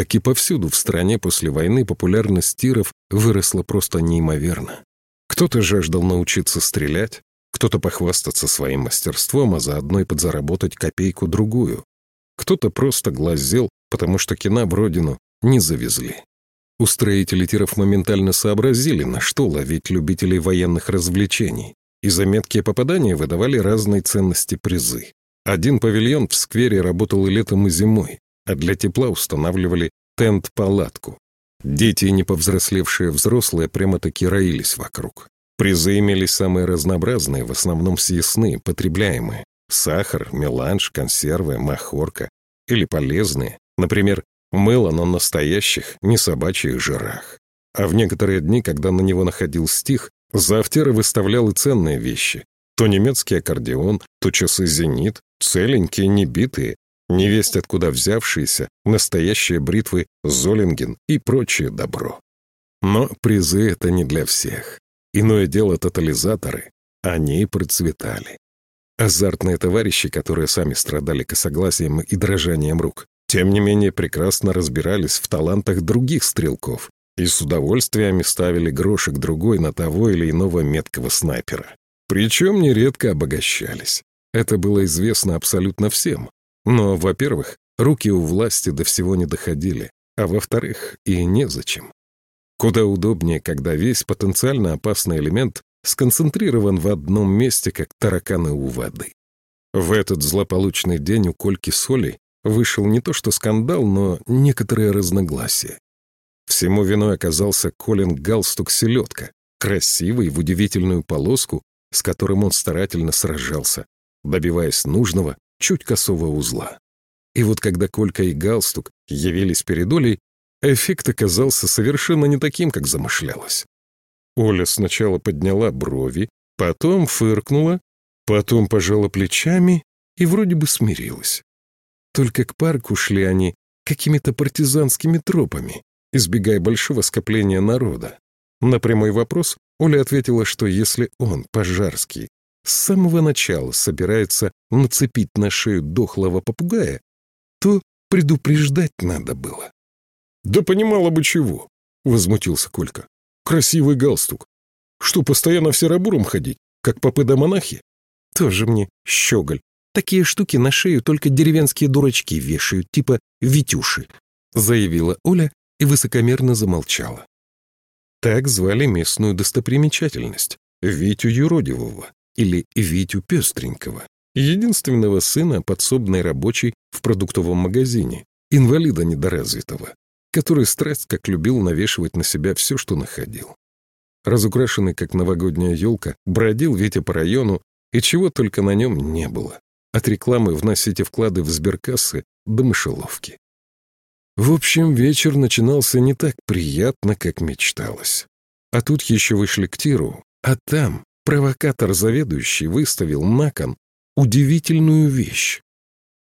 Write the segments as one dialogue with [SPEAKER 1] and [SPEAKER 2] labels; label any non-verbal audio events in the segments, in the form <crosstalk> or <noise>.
[SPEAKER 1] Как и повсюду в стране после войны популярность тиров выросла просто неимоверно. Кто-то жаждал научиться стрелять, кто-то похвастаться своим мастерством, а заодно и подзаработать копейку-другую. Кто-то просто глазел, потому что кина в родину не завезли. Устроители тиров моментально сообразили, на что ловить любителей военных развлечений, и за меткие попадания выдавали разные ценности призы. Один павильон в сквере работал и летом, и зимой, а для тепла устанавливали тент-палатку. Дети и неповзрослевшие взрослые прямо-таки роились вокруг. Призы имелись самые разнообразные, в основном съестные, потребляемые. Сахар, меланж, консервы, махорка. Или полезные, например, мыло на настоящих, не собачьих жирах. А в некоторые дни, когда на него находил стих, Завтера выставлял и ценные вещи. То немецкий аккордеон, то часы «Зенит», целенькие, небитые, невесть откуда взявшиеся, настоящие бритвы «Золинген» и прочее добро. Но призы — это не для всех. Иное дело тотализаторы. Они процветали. Азартные товарищи, которые сами страдали косогласием и дрожанием рук, тем не менее прекрасно разбирались в талантах других стрелков и с удовольствиями ставили грошек другой на того или иного меткого снайпера. Причем нередко обогащались. Это было известно абсолютно всем. Но, во-первых, руки у власти до всего не доходили, а во-вторых, и незачем. Куда удобнее, когда весь потенциально опасный элемент сконцентрирован в одном месте, как тараканы у воды. В этот злополучный день у Кольки Соли вышел не то что скандал, но некоторые разногласия. Всему виной оказался Колин галстук-селедка, красивый в удивительную полоску, с которым он старательно сражался, добиваясь нужного, чуть косого узла. И вот когда Колька и галстук явились перед Олей, эффект оказался совершенно не таким, как замышлялось. Оля сначала подняла брови, потом фыркнула, потом пожала плечами и вроде бы смирилась. Только к парку шли они какими-то партизанскими тропами, избегая большого скопления народа. На прямой вопрос Оля ответила, что если он, Пожарский, с самого начала собирается нацепить на шею дохлого попугая, то предупреждать надо было. «Да понимала бы чего», — возмутился Колька. «Красивый галстук. Что, постоянно в серобуром ходить, как попы да монахи?» «Тоже мне щеголь. Такие штуки на шею только деревенские дурачки вешают, типа Витюши», — заявила Оля и высокомерно замолчала. Так звали местную достопримечательность — Витю Юродивого или Витю Пестренького, единственного сына подсобной рабочей в продуктовом магазине, инвалида недоразвитого, который страсть как любил навешивать на себя все, что находил. Разукрашенный, как новогодняя елка, бродил Витя по району, и чего только на нем не было. От рекламы вносите вклады в сберкассы до мышеловки. В общем, вечер начинался не так приятно, как мечталось. А тут еще вышли к тиру, а там провокатор заведующий выставил на кон удивительную вещь.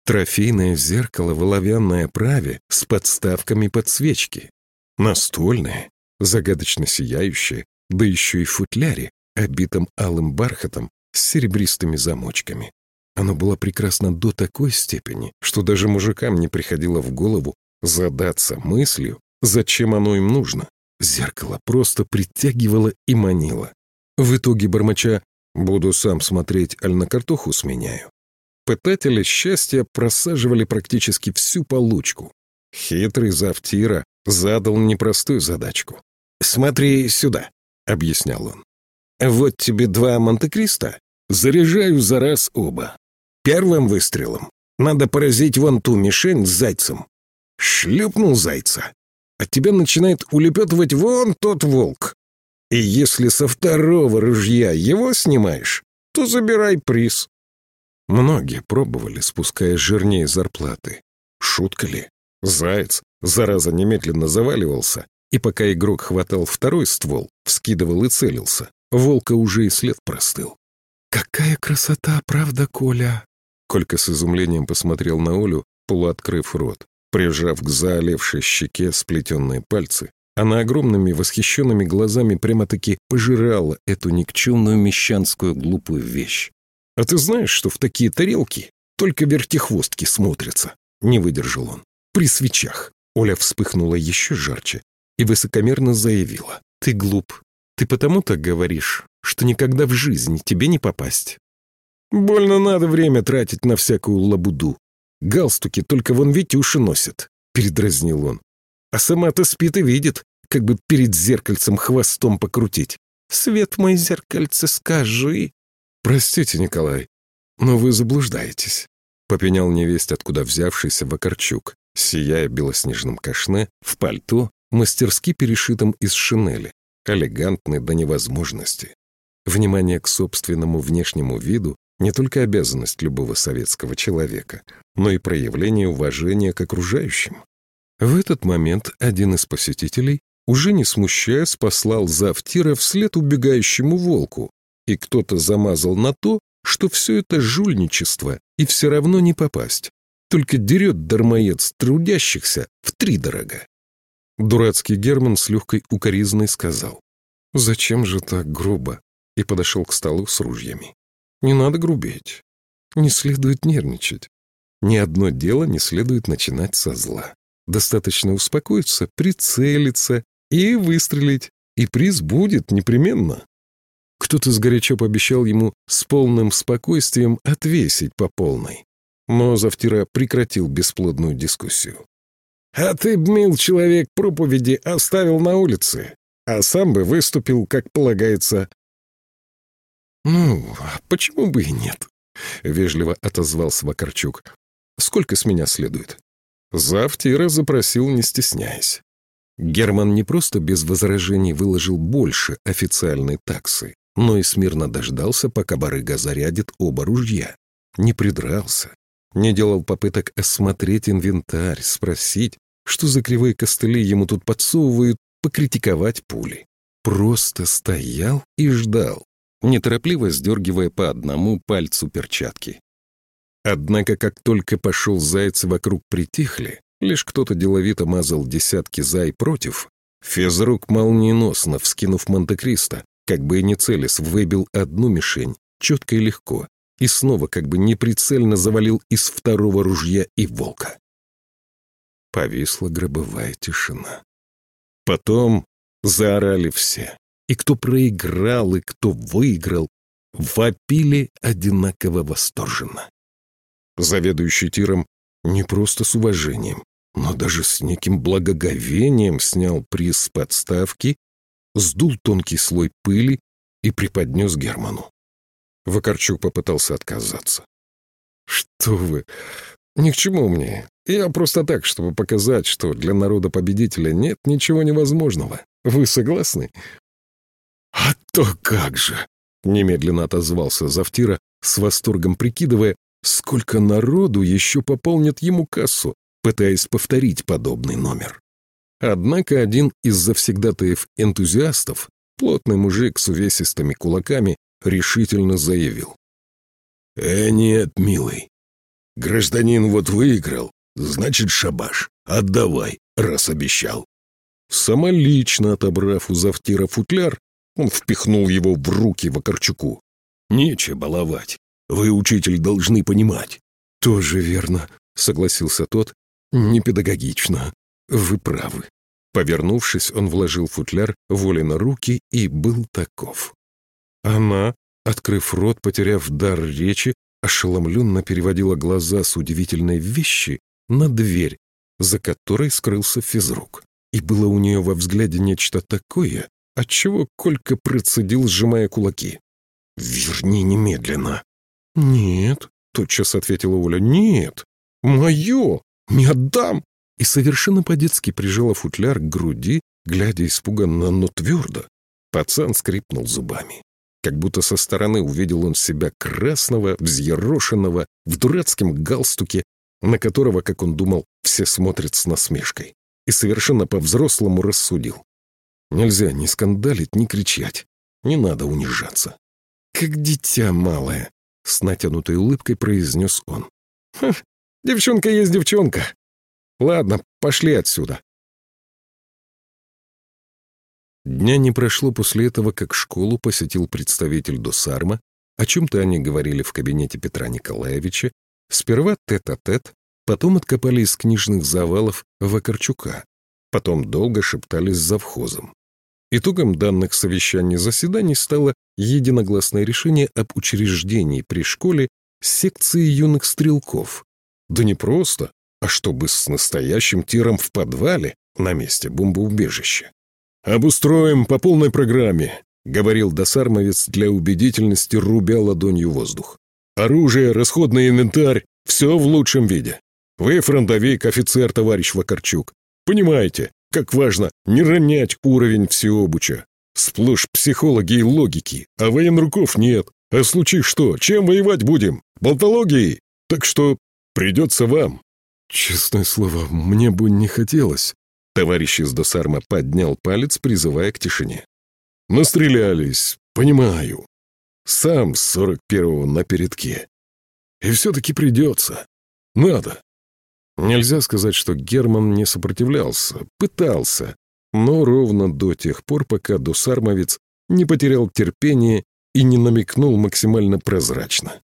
[SPEAKER 1] Трофейное зеркало в оловянной оправе с подставками под свечки. Настольное, загадочно сияющее, да еще и в футляре, обитом алым бархатом с серебристыми замочками. Оно было прекрасно до такой степени, что даже мужикам не приходило в голову задаться мыслью, зачем оно им нужно. Зеркало просто притягивало и манило. В итоге бормоча «буду сам смотреть, аль на картоху сменяю». Пытатели счастья просаживали практически всю получку. Хитрый завтира задал непростую задачку. «Смотри сюда», — объяснял он. «Вот тебе два Монте-Кристо. Заряжаю за раз оба. Первым выстрелом надо поразить вон ту мишень с зайцем. Шлепнул зайца. От тебя начинает улепетывать вон тот волк. И если со второго ружья его снимаешь, то забирай приз. Многие пробовали, спуская жирнее зарплаты. Шутка ли? Заяц, зараза, немедленно заваливался, и пока игрок хватал второй ствол, вскидывал и целился, волка уже и след простыл. «Какая красота, правда, Коля?» Колька с изумлением посмотрел на Олю, полуоткрыв рот. Прижав к заолевшей щеке сплетенные пальцы, она огромными восхищенными глазами прямо-таки пожирала эту никчемную мещанскую глупую вещь. «А ты знаешь, что в такие тарелки только вертихвостки смотрятся?» — не выдержал он. «При свечах. Оля вспыхнула еще жарче и высокомерно заявила. «Ты глуп. Ты потому так говоришь, что никогда в жизни тебе не попасть. Больно надо время тратить на всякую лабуду. Галстуки только вон Витюши носит», — передразнил он. «А сама-то спит и видит, как бы перед зеркальцем хвостом покрутить. Свет мой зеркальце, скажи». «Простите, Николай, но вы заблуждаетесь», — попенял невесть, откуда взявшийся Вакарчук, сияя белоснежным кашне, в пальто, мастерски перешитом из шинели, элегантный до невозможности. Внимание к собственному внешнему виду не только обязанность любого советского человека, но и проявление уважения к окружающим. В этот момент один из посетителей, уже не смущаясь, послал завтира вслед убегающему волку, и кто-то замазал на то, что все это жульничество, и все равно не попасть. Только дерет дармоед трудящихся в три дорога. Дурацкий Герман с легкой укоризной сказал, «Зачем же так грубо?» и подошел к столу с ружьями. «Не надо грубеть. Не следует нервничать. Ни одно дело не следует начинать со зла. Достаточно успокоиться, прицелиться и выстрелить, и приз будет непременно». Кто-то сгорячо пообещал ему с полным спокойствием отвесить по полной. Но Завтира прекратил бесплодную дискуссию. А ты б, мил человек, проповеди оставил на улице, а сам бы выступил, как полагается. «Ну, а почему бы и нет?» — вежливо отозвался Вакарчук. «Сколько с меня следует?» Завтира запросил, не стесняясь. Герман не просто без возражений выложил больше официальной таксы, но и смирно дождался, пока барыга зарядит оба ружья. Не придрался, не делал попыток осмотреть инвентарь, спросить, что за кривые костыли ему тут подсовывают, покритиковать пули. Просто стоял и ждал, неторопливо сдергивая по одному пальцу перчатки. Однако, как только пошел зайцы вокруг притихли, лишь кто-то деловито мазал десятки за и против, физрук молниеносно, вскинув Монте-Кристо, как бы и не целясь, выбил одну мишень, четко и легко, и снова как бы неприцельно завалил из второго ружья и волка. Повисла гробовая тишина. Потом заорали все. И кто проиграл, и кто выиграл, вопили одинаково восторженно. Заведующий тиром не просто с уважением, но даже с неким благоговением снял приз с подставки, сдул тонкий слой пыли и преподнес Герману. Вакарчук попытался отказаться. «Что вы? Ни к чему мне. Я просто так, чтобы показать, что для народа-победителя нет ничего невозможного. Вы согласны?» «А то как же!» — немедленно отозвался Завтира, с восторгом прикидывая, сколько народу еще пополнит ему кассу, пытаясь повторить подобный номер. Однако один из завсегдатаев-энтузиастов, плотный мужик с увесистыми кулаками, решительно заявил. «Э, нет, милый. Гражданин вот выиграл, значит, шабаш. Отдавай, раз обещал». Самолично отобрав у завтира футляр, он впихнул его в руки Вакарчуку. «Нече баловать. Вы, учитель, должны понимать». «Тоже верно», — согласился тот. «Непедагогично. Вы правы». Повернувшись, он вложил футляр Воле на руки и был таков. Она, открыв рот, потеряв дар речи, ошеломленно переводила глаза с удивительной вещи на дверь, за которой скрылся физрук. И было у нее во взгляде нечто такое, отчего Колька процедил, сжимая кулаки. «Верни немедленно». «Нет», — тотчас ответила Оля, — «нет, мое, не отдам». И совершенно по-детски прижала футляр к груди, глядя испуганно, но твердо. Пацан скрипнул зубами. Как будто со стороны увидел он себя красного, взъерошенного, в дурацком галстуке, на которого, как он думал, все смотрят с насмешкой. И совершенно по-взрослому рассудил. Нельзя ни скандалить, ни кричать. Не надо унижаться. «Как дитя малое», — с натянутой улыбкой произнес он. девчонка есть девчонка. Ладно, пошли отсюда. Дня не прошло после этого, как школу посетил представитель Досарма, о чем-то они говорили в кабинете Петра Николаевича, сперва тет-а-тет, -тет, Потом откопали из книжных завалов Вакарчука. Потом долго шептались с завхозом. Итогом данных совещаний заседаний стало единогласное решение об учреждении при школе секции юных стрелков. Да не просто, а чтобы с настоящим тиром в подвале на месте бомбоубежища. «Обустроим по полной программе», — говорил досармовец для убедительности, рубя ладонью воздух. «Оружие, расходный инвентарь — все в лучшем виде. Вы фронтовик, офицер, товарищ Вакарчук. Понимаете, как важно не ронять уровень всеобуча. Сплошь психологи и логики, а военруков нет. А случай что, чем воевать будем? Болтологией? Так что придется вам. Честное слово, мне бы не хотелось. Товарищ из Досарма поднял палец, призывая к тишине. Настрелялись, понимаю. Сам с сорок первого на передке. И все-таки придется. Надо. Нельзя сказать, что Герман не сопротивлялся, пытался, но ровно до тех пор, пока Дусармовец не потерял терпение и не намекнул максимально прозрачно.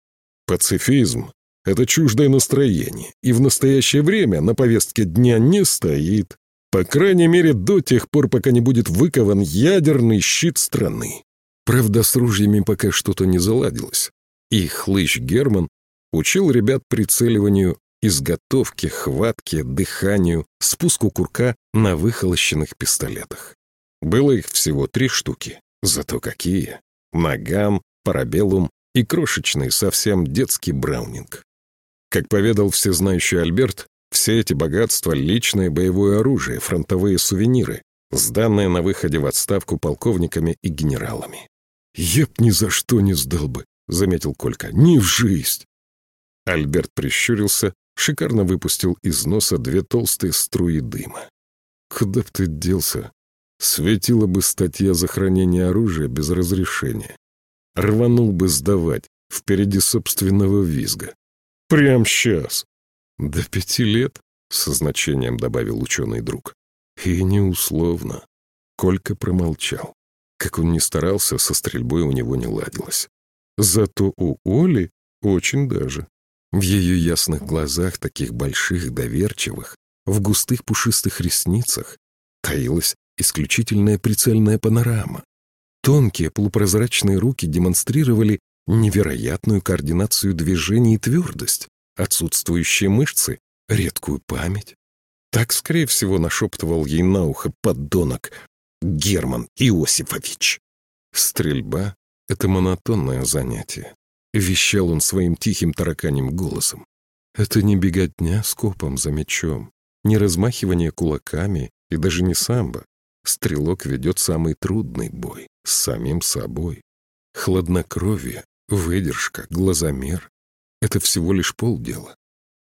[SPEAKER 1] Пацифизм — это чуждое настроение, и в настоящее время на повестке дня не стоит, по крайней мере до тех пор, пока не будет выкован ядерный щит страны. Правда, с ружьями пока что-то не заладилось, и хлыщ Герман учил ребят прицеливанию изготовке, хватке, дыханию, спуску курка на выхолощенных пистолетах. Было их всего три штуки, зато какие. Наган, парабеллум и крошечный, совсем детский браунинг. Как поведал всезнающий Альберт, все эти богатства — личное боевое оружие, фронтовые сувениры, сданные на выходе в отставку полковниками и генералами. «Я б ни за что не сдал бы», — заметил Колька, — «ни в жизнь». Альберт прищурился, шикарно выпустил из носа две толстые струи дыма. «Куда б ты делся? Светила бы статья за хранение оружия без разрешения. Рванул бы сдавать впереди собственного визга. Прям сейчас!» «До пяти лет?» — со значением добавил ученый друг. «И не условно». Колька промолчал. Как он ни старался, со стрельбой у него не ладилось. Зато у Оли очень даже. В ее ясных глазах, таких больших, доверчивых, в густых пушистых ресницах, таилась исключительная прицельная панорама. Тонкие полупрозрачные руки демонстрировали невероятную координацию движений и твердость, отсутствующие мышцы, редкую память. Так, скорее всего, нашептывал ей на ухо поддонок Герман Иосифович. Стрельба — это монотонное занятие. Вещал он своим тихим тараканьим голосом. Это не беготня с копом за мечом, не размахивание кулаками и даже не самбо. Стрелок ведет самый трудный бой с самим собой. Хладнокровие, выдержка, глазомер — это всего лишь полдела.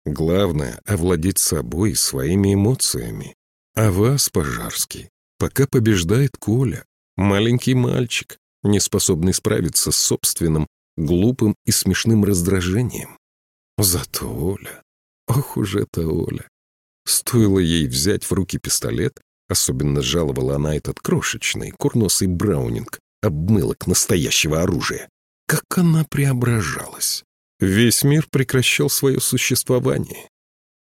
[SPEAKER 1] Главное — овладеть собой и своими эмоциями. А вас, Пожарский, пока побеждает Коля, маленький мальчик, не способный справиться с собственным глупым и смешным раздражением. Зато Оля, ох уж эта Оля. Стоило ей взять в руки пистолет, особенно жаловала она этот крошечный, курносый браунинг, обмылок настоящего оружия. Как она преображалась. Весь мир прекращал свое существование.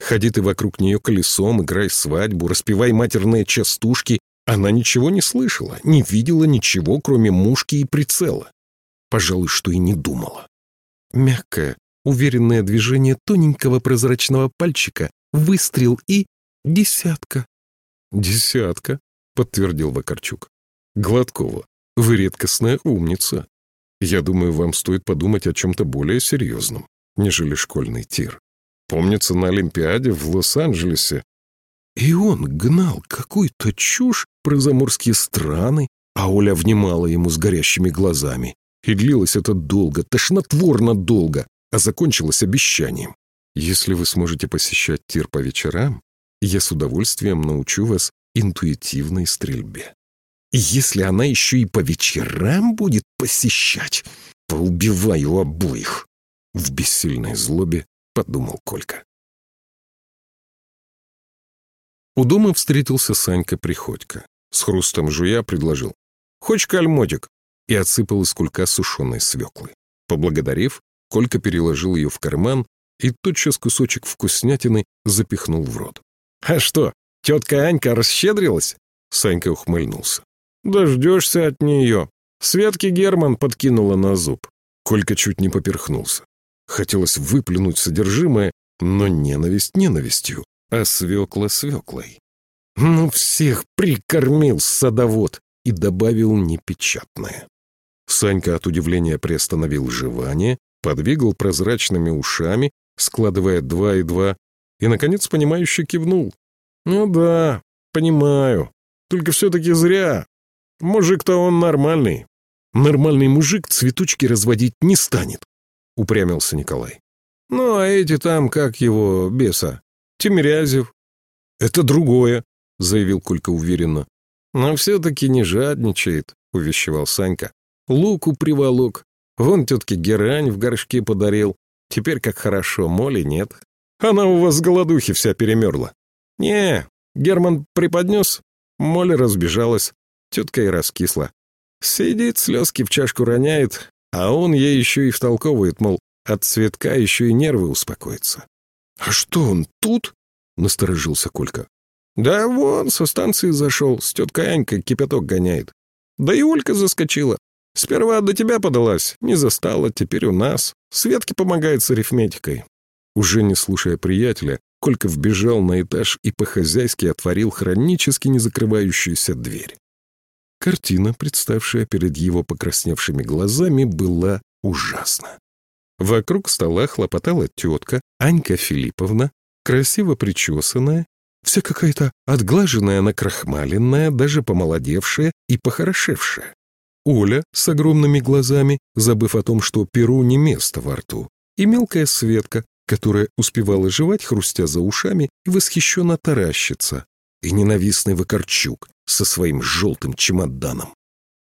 [SPEAKER 1] Ходи ты вокруг нее колесом, играй свадьбу, распевай матерные частушки. Она ничего не слышала, не видела ничего, кроме мушки и прицела пожалуй, что и не думала. Мягкое, уверенное движение тоненького прозрачного пальчика, выстрел и... десятка. «Десятка», — подтвердил Вакарчук. «Гладкова, вы редкостная умница. Я думаю, вам стоит подумать о чем-то более серьезном, нежели школьный тир. Помнится, на Олимпиаде в Лос-Анджелесе и он гнал какую-то чушь про заморские страны, а Оля внимала ему с горящими глазами. И длилось это долго, тошнотворно долго, а закончилось обещанием. Если вы сможете посещать тир по вечерам, я с удовольствием научу вас интуитивной стрельбе. Если она еще и по вечерам будет посещать, поубиваю обоих. В бессильной злобе подумал Колька. У дома встретился Санька Приходько. С хрустом жуя предложил. «Хочешь кальмотик?» И отсыпал из кулька сушеной свеклы. Поблагодарив, Колька переложил ее в карман и тотчас кусочек вкуснятины запихнул в рот. «А что, тетка Анька расщедрилась?» Санька ухмыльнулся. «Дождешься от нее. Светки Герман подкинула на зуб». Колька чуть не поперхнулся. Хотелось выплюнуть содержимое, но ненависть ненавистью, а свекла свеклой. «Ну, всех прикормил садовод!» и добавил непечатное. Санька от удивления приостановил жевание, подвигал прозрачными ушами, складывая два и два, и, наконец, понимающе кивнул. «Ну да, понимаю. Только все-таки зря. Мужик-то он нормальный. Нормальный мужик цветочки разводить не станет», — упрямился Николай. «Ну, а эти там, как его, беса? Тимирязев?» «Это другое», — заявил Колька уверенно. «Но все-таки не жадничает», — увещевал Санька. «Луку приволок. Вон тетке герань в горшке подарил. Теперь как хорошо, моли нет. Она у вас с голодухи вся перемерла». «Не, Герман преподнес, моля разбежалась, тетка и раскисла. Сидит, слезки в чашку роняет, а он ей еще и втолковывает, мол, от цветка еще и нервы успокоятся. «А что он тут?» — насторожился Колька. «Да вон, со станции зашел, с теткой Анькой кипяток гоняет. Да и Олька заскочила. Сперва до тебя подалась, не застала, теперь у нас. Светке помогает с арифметикой». Уже не слушая приятеля, Колька вбежал на этаж и по-хозяйски отворил хронически не закрывающуюся дверь. Картина, представшая перед его покрасневшими глазами, была ужасна. Вокруг стола хлопотала тетка Анька Филипповна, красиво причесанная, вся какая-то отглаженная, накрахмаленная, даже помолодевшая и похорошевшая. Оля с огромными глазами, забыв о том, что перу не место во рту, и мелкая Светка, которая успевала жевать, хрустя за ушами, и восхищенно таращиться, и ненавистный Вакарчук со своим желтым чемоданом.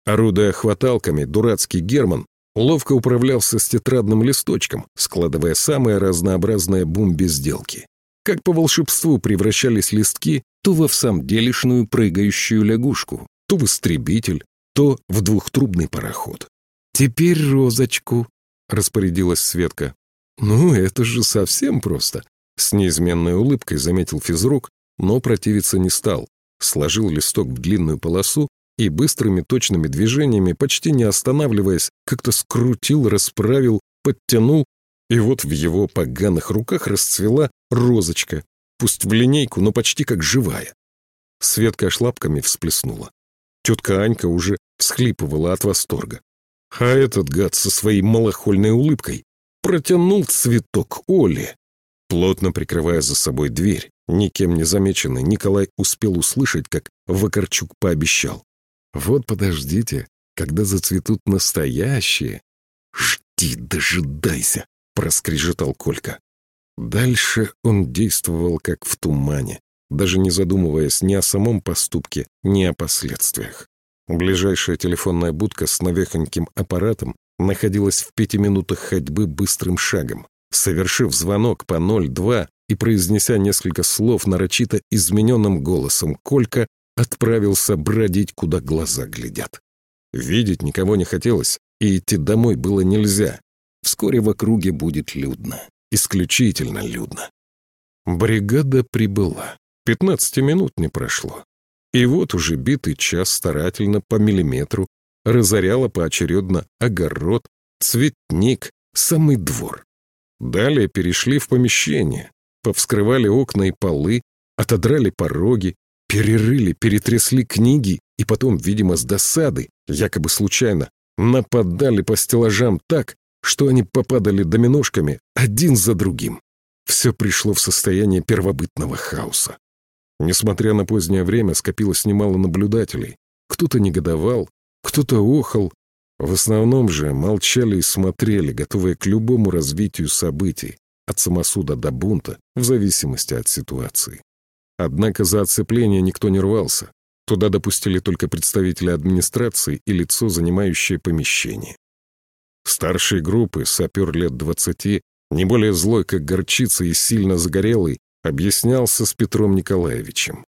[SPEAKER 1] Орудуя хваталками, дурацкий Герман ловко управлялся с тетрадным листочком, складывая самые разнообразные бум-безделки. Как по волшебству превращались листки то во всамделишную прыгающую лягушку, то в истребитель, то в двухтрубный пароход. «Теперь розочку», — распорядилась Светка. «Ну, это же совсем просто», — с неизменной улыбкой заметил физрук, но противиться не стал, сложил листок в длинную полосу и быстрыми точными движениями, почти не останавливаясь, как-то скрутил, расправил, подтянул, и вот в его поганых руках расцвела розочка, пусть в линейку, но почти как живая. Светка шлапками всплеснула. Тетка Анька уже всхлипывала от восторга. А этот гад со своей малохольной улыбкой протянул цветок Оле. Плотно прикрывая за собой дверь, никем не замеченный, Николай успел услышать, как Вакарчук пообещал. Вот подождите, когда зацветут настоящие. Жди, дожидайся, проскрежетал Колька. Дальше он действовал как в тумане, даже не задумываясь ни о самом поступке, ни о последствиях. Ближайшая телефонная будка с навехоньким аппаратом находилась в пяти минутах ходьбы быстрым шагом. Совершив звонок по 02 и произнеся несколько слов нарочито измененным голосом, Колька отправился бродить, куда глаза глядят. Видеть никого не хотелось, и идти домой было нельзя. Вскоре в округе будет людно. Исключительно людно. Бригада прибыла. Пятнадцати минут не прошло. И вот уже битый час старательно по миллиметру разоряла поочередно огород, цветник, самый двор. Далее перешли в помещение, повскрывали окна и полы, отодрали пороги, перерыли, перетрясли книги и потом, видимо, с досады, якобы случайно, нападали по стеллажам так, что они попадали доминошками один за другим. Все пришло в состояние первобытного хаоса. Несмотря на позднее время, скопилось немало наблюдателей. Кто-то негодовал, кто-то охал. В основном же молчали и смотрели, готовые к любому развитию событий, от самосуда до бунта, в зависимости от ситуации. Однако за оцепление никто не рвался. Туда допустили только представители администрации и лицо, занимающее помещение. Старшей группы, сапер лет двадцати, не более злой, как горчица и сильно загорелый, объяснялся с Петром Николаевичем.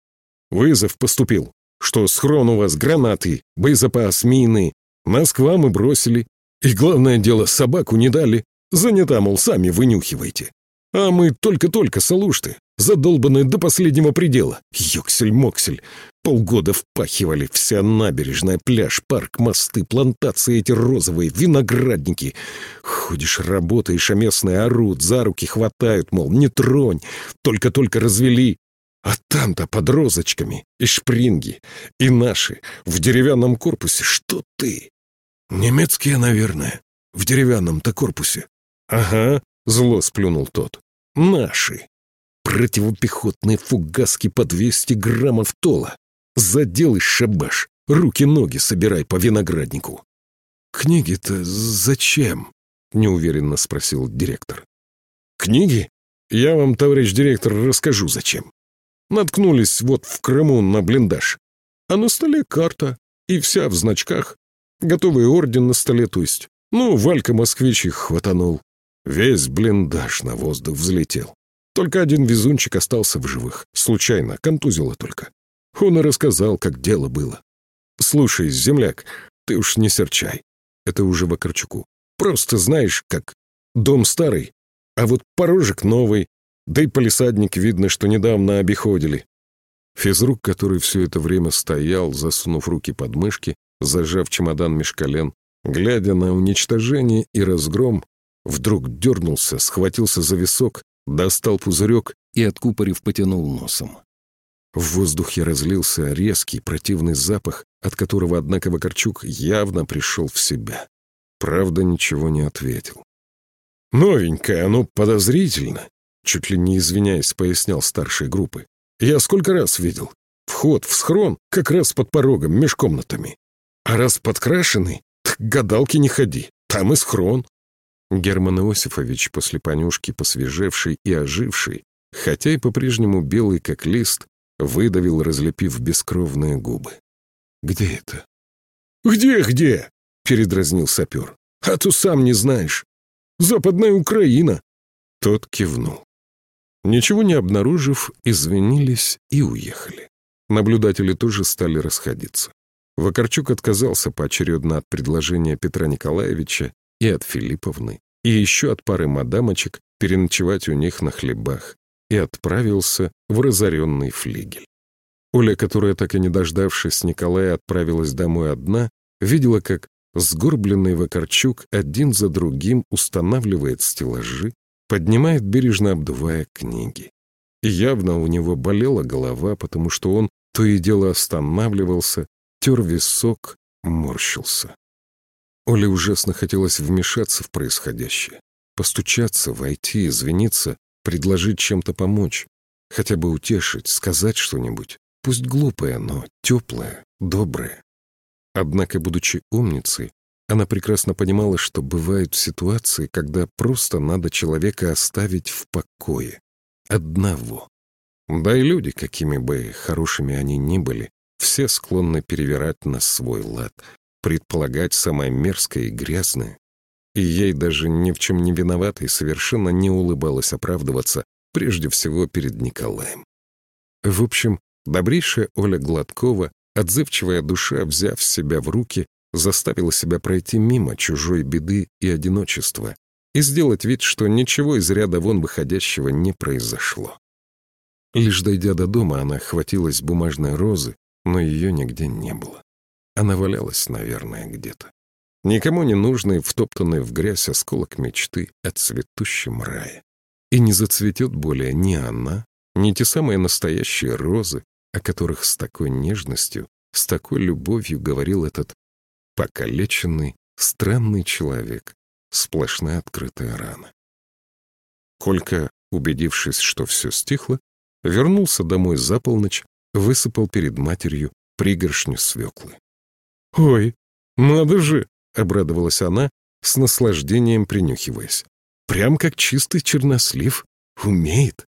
[SPEAKER 1] «Вызов поступил, что схрон у вас гранаты, боезапас, мины. Нас и бросили. И главное дело, собаку не дали. Занята, мол, сами вынюхивайте. А мы только-только салушты, задолбанные до последнего предела. Йоксель-моксель. Полгода впахивали вся набережная, пляж, парк, мосты, плантации эти розовые, виноградники. Ходишь, работаешь, а местные орут, за руки хватают, мол, не тронь. Только-только развели. А там-то под розочками и шпринги, и наши, в деревянном корпусе. Что ты? Немецкие, наверное, в деревянном-то корпусе. Ага, зло сплюнул тот. Наши. Противопехотные фугаски по 200 граммов тола. Заделай шабаш, руки-ноги собирай по винограднику. «Книги-то зачем?» — неуверенно спросил директор. «Книги? Я вам, товарищ директор, расскажу, зачем. Наткнулись вот в Крыму на блиндаж. А на столе карта, и вся в значках. Готовый орден на столе, то есть. Ну, Валька Москвич их хватанул. Весь блиндаж на воздух взлетел. Только один везунчик остался в живых. Случайно, контузило только. Он и рассказал, как дело было. «Слушай, земляк, ты уж не серчай. Это уже Вакарчуку. Просто знаешь, как дом старый, а вот порожек новый, да и полисадник видно, что недавно обиходили». Физрук, который все это время стоял, засунув руки под мышки, зажав чемодан меж колен, глядя на уничтожение и разгром, вдруг дернулся, схватился за висок, достал пузырек и, откупорив, потянул носом. В воздухе разлился резкий противный запах, от которого, однако, Вакарчук явно пришел в себя. Правда, ничего не ответил. «Новенькое, оно подозрительно», — чуть ли не извиняясь, пояснял старшей группы. «Я сколько раз видел. Вход в схрон как раз под порогом, меж комнатами. А раз подкрашенный, так гадалки не ходи, там и схрон». Герман Иосифович, после понюшки посвежевший и оживший, хотя и по-прежнему белый как лист, выдавил, разлепив бескровные губы. «Где это?» «Где-где?» — передразнил сапер. «А то сам не знаешь. Западная Украина!» Тот кивнул. Ничего не обнаружив, извинились и уехали. Наблюдатели тоже стали расходиться. Вакарчук отказался поочередно от предложения Петра Николаевича и от Филипповны, и еще от пары мадамочек переночевать у них на хлебах, и отправился в разоренный флигель. Оля, которая, так и не дождавшись Николая, отправилась домой одна, видела, как сгорбленный Вакарчук один за другим устанавливает стеллажи, поднимает, бережно обдувая книги. Явно у него болела голова, потому что он то и дело останавливался, тер висок, морщился. Оле ужасно хотелось вмешаться в происходящее, постучаться, войти, извиниться, предложить чем-то помочь, хотя бы утешить, сказать что-нибудь, пусть глупое, но теплое, доброе. Однако, будучи умницей, она прекрасно понимала, что бывают ситуации, когда просто надо человека оставить в покое. Одного. Да и люди, какими бы хорошими они ни были, все склонны перевирать на свой лад, предполагать самое мерзкое и грязное, и ей даже ни в чем не виноватой совершенно не улыбалась оправдываться, прежде всего перед Николаем. В общем, добрейшая Оля Гладкова, отзывчивая душа, взяв себя в руки, заставила себя пройти мимо чужой беды и одиночества и сделать вид, что ничего из ряда вон выходящего не произошло. Лишь дойдя до дома, она хватилась бумажной розы, но ее нигде не было. Она валялась, наверное, где-то. Никому не нужный, втоптанный в грязь осколок мечты о цветущем рае. И не зацветет более ни она, ни те самые настоящие розы, о которых с такой нежностью, с такой любовью говорил этот покалеченный, странный человек, сплошная открытая рана. Колька, убедившись, что все стихло, вернулся домой за полночь, высыпал перед матерью пригоршню свеклы. «Ой, надо же!» — обрадовалась она, с наслаждением принюхиваясь. «Прям как чистый чернослив. Умеет.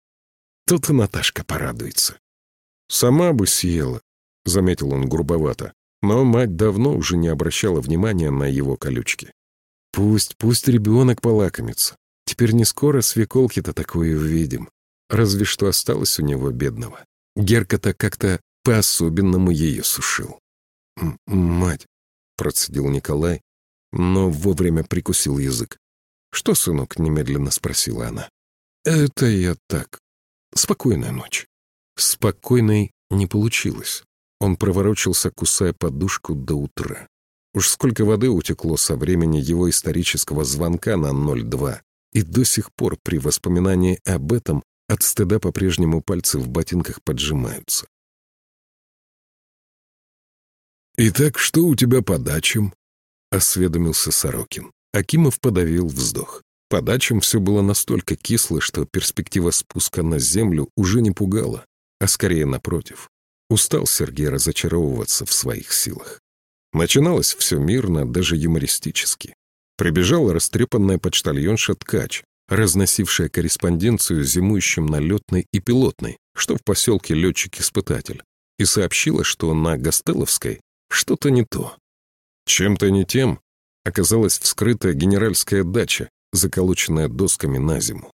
[SPEAKER 1] Тут и Наташка порадуется». «Сама бы съела», — заметил он грубовато, но мать давно уже не обращала внимания на его колючки. «Пусть, пусть ребенок полакомится. Теперь не скоро свеколки-то такое увидим. Разве что осталось у него бедного. Герка-то как-то по-особенному ее сушил». «Мать», — процедил Николай, но вовремя прикусил язык. «Что, сынок?» — немедленно спросила она. Это я так. Спокойная ночь. Спокойной не получилось. Он проворочился, кусая подушку до утра. Уж сколько воды утекло со времени его исторического звонка на 02, и до сих пор при воспоминании об этом от стыда по-прежнему пальцы в ботинках поджимаются. «Итак, что у тебя по дачам?» — осведомился Сорокин. Акимов подавил вздох. По дачам все было настолько кисло, что перспектива спуска на землю уже не пугала, а скорее напротив. Устал Сергей разочаровываться в своих силах. Начиналось все мирно, даже юмористически. Прибежала растрепанная почтальонша Ткач, разносившая корреспонденцию зимующим на летной и пилотной, что в поселке летчик-испытатель, и сообщила, что на Гастеловской что-то не то. Чем-то не тем оказалась вскрытая генеральская дача, заколоченная досками на зиму.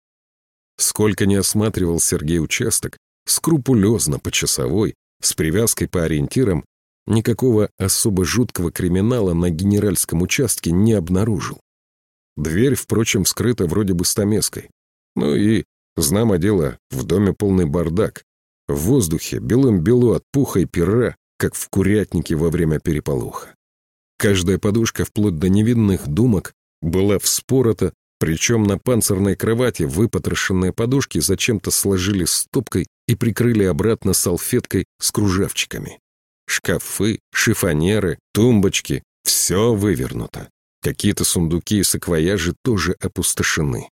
[SPEAKER 1] Сколько не осматривал Сергей участок, скрупулезно по часовой, с привязкой по ориентирам, никакого особо жуткого криминала на генеральском участке не обнаружил. Дверь, впрочем, скрыта вроде бы стамеской. Ну и, знамо дело, в доме полный бардак. В воздухе белым-бело от пуха и пера, как в курятнике во время переполоха. Каждая подушка, вплоть до невинных думок, была вспорота, причем на панцирной кровати выпотрошенные подушки зачем-то сложили стопкой и прикрыли обратно салфеткой с кружавчиками. Шкафы, шифонеры, тумбочки — все вывернуто. Какие-то сундуки и саквояжи тоже опустошены.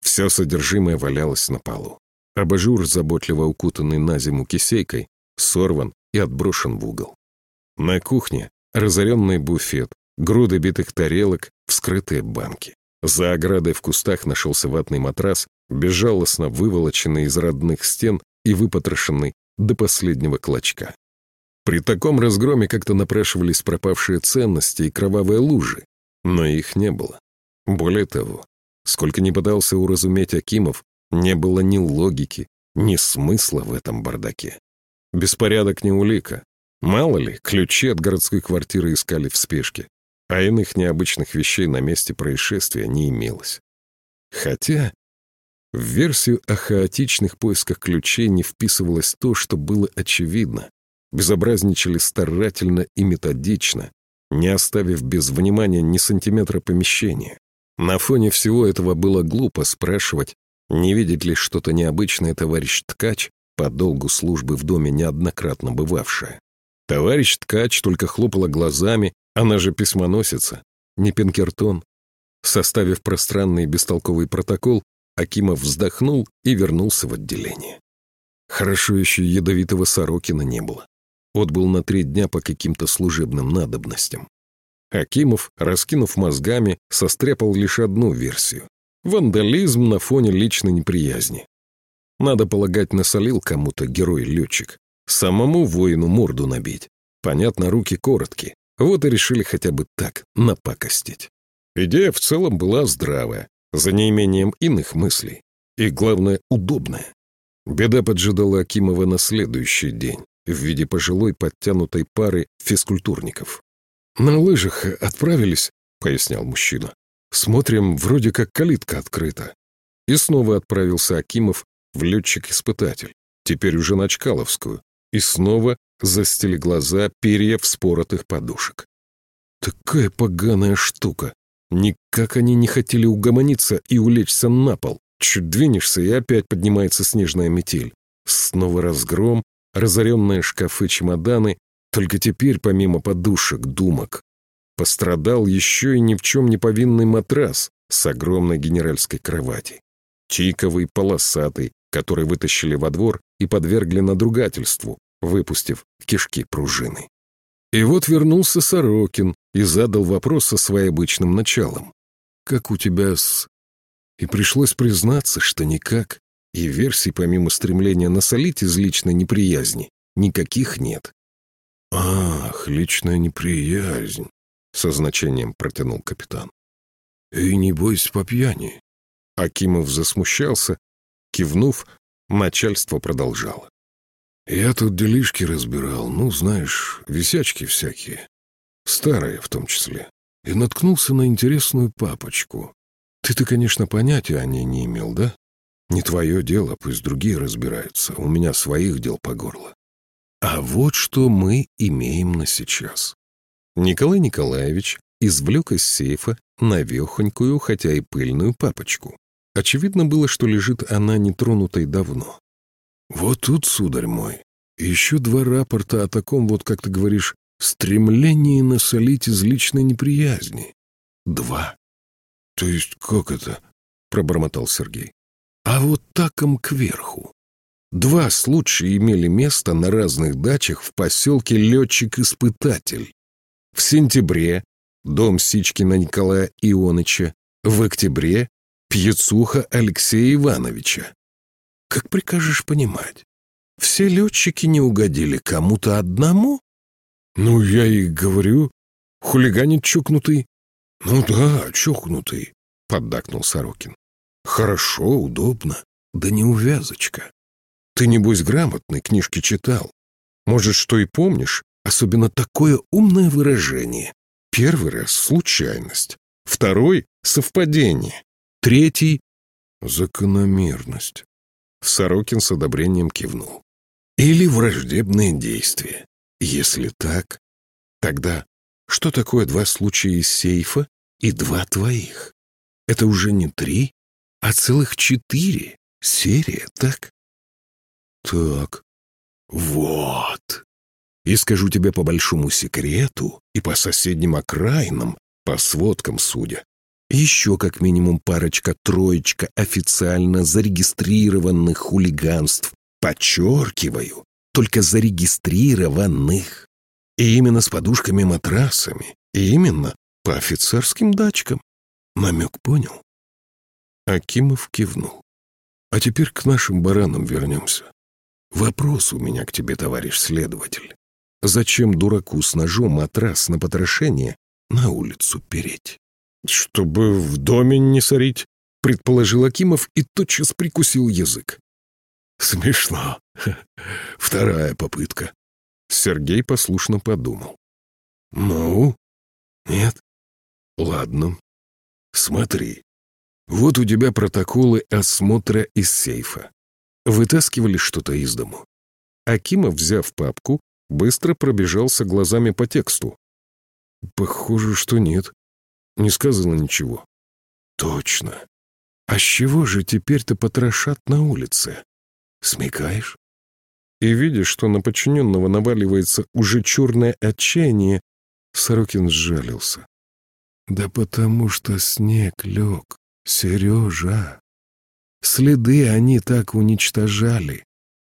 [SPEAKER 1] Все содержимое валялось на полу. Абажур, заботливо укутанный на зиму кисейкой, сорван и отброшен в угол. На кухне разоренный буфет, груды битых тарелок, вскрытые банки. За оградой в кустах нашелся ватный матрас, безжалостно выволоченный из родных стен и выпотрошенный до последнего клочка. При таком разгроме как-то напрашивались пропавшие ценности и кровавые лужи, но их не было. Более того, сколько ни пытался уразуметь Акимов, не было ни логики, ни смысла в этом бардаке. Беспорядок не улика. Мало ли, ключи от городской квартиры искали в спешке, а иных необычных вещей на месте происшествия не имелось. Хотя в версию о хаотичных поисках ключей не вписывалось то, что было очевидно. Безобразничали старательно и методично, не оставив без внимания ни сантиметра помещения. На фоне всего этого было глупо спрашивать, не видит ли что-то необычное товарищ Ткач, по долгу службы в доме неоднократно бывавшая. Товарищ Ткач только хлопала глазами, она же письмоносица, не Пинкертон. Составив пространный бестолковый протокол, Акимов вздохнул и вернулся в отделение. Хорошо еще ядовитого Сорокина не было. Отбыл на три дня по каким-то служебным надобностям. Акимов, раскинув мозгами, состряпал лишь одну версию. Вандализм на фоне личной неприязни. Надо полагать, насолил кому-то герой-летчик. Самому воину морду набить. Понятно, руки короткие. Вот и решили хотя бы так напакостить. Идея в целом была здравая, за неимением иных мыслей. И, главное, удобная. Беда поджидала Акимова на следующий день в виде пожилой подтянутой пары физкультурников. «На лыжах отправились», — пояснял мужчина. «Смотрим, вроде как калитка открыта». И снова отправился Акимов в летчик-испытатель, теперь уже на Чкаловскую, и снова застили глаза перья вспоротых подушек. Такая поганая штука. Никак они не хотели угомониться и улечься на пол. Чуть двинешься, и опять поднимается снежная метель. Снова разгром, разоренные шкафы-чемоданы, только теперь помимо подушек, думок. Пострадал еще и ни в чем не повинный матрас с огромной генеральской кровати. Тиковый, полосатый, который вытащили во двор и подвергли надругательству, выпустив кишки пружины. И вот вернулся Сорокин и задал вопрос со своеобычным началом. «Как у тебя с...» И пришлось признаться, что никак, и версий, помимо стремления насолить из личной неприязни, никаких нет. «Ах, личная неприязнь», — со значением протянул капитан. «И не бойся по пьяни». Акимов засмущался, кивнув, начальство продолжало. Я тут делишки разбирал, ну, знаешь, висячки всякие. Старые в том числе. И наткнулся на интересную папочку. Ты-то, конечно, понятия о ней не имел, да? Не твое дело, пусть другие разбираются. У меня своих дел по горло. А вот что мы имеем на сейчас. Николай Николаевич извлек из сейфа навехонькую, хотя и пыльную папочку. Очевидно было, что лежит она нетронутой давно. Вот тут, сударь мой, еще два рапорта о таком вот, как ты говоришь, стремлении насолить из личной неприязни. Два. То есть как это? Пробормотал Сергей. А вот таком кверху. Два случая имели место на разных дачах в поселке Летчик-Испытатель. В сентябре дом Сичкина Николая Ионыча, в октябре Пьецуха Алексея Ивановича. Как прикажешь понимать? Все летчики не угодили кому-то одному? Ну, я и говорю, хулиганит чокнутый. Ну да, чокнутый, поддакнул Сорокин. Хорошо, удобно, да не увязочка. Ты, небось, грамотный, книжки читал. Может, что и помнишь, особенно такое умное выражение. Первый раз — случайность, второй — совпадение, третий — закономерность. Сорокин с одобрением кивнул. Или враждебные действия. Если так, тогда что такое два случая из сейфа и два твоих? Это уже не три, а целых четыре. Серия, так? Так, вот. И скажу тебе по большому секрету и по соседним окраинам, по сводкам судя. Еще как минимум парочка-троечка официально зарегистрированных хулиганств. Подчеркиваю, только зарегистрированных. И именно с подушками-матрасами. И именно по офицерским дачкам. Намек понял? Акимов кивнул. А теперь к нашим баранам вернемся. Вопрос у меня к тебе, товарищ следователь. Зачем дураку с ножом матрас на потрошение на улицу переть? Чтобы в доме не сорить, предположил Акимов и тотчас прикусил язык. Смешно. <laughs> Вторая попытка. Сергей послушно подумал. Ну? Нет? Ладно. Смотри. Вот у тебя протоколы осмотра из сейфа. Вытаскивали что-то из дому. Акимов, взяв папку, быстро пробежался глазами по тексту. Похоже, что нет. Не сказано ничего. Точно. А с чего же теперь-то потрошат на улице? Смекаешь? И видишь, что на подчиненного наваливается уже черное отчаяние, Сорокин сжалился. Да потому что снег лег, Сережа. Следы они так уничтожали.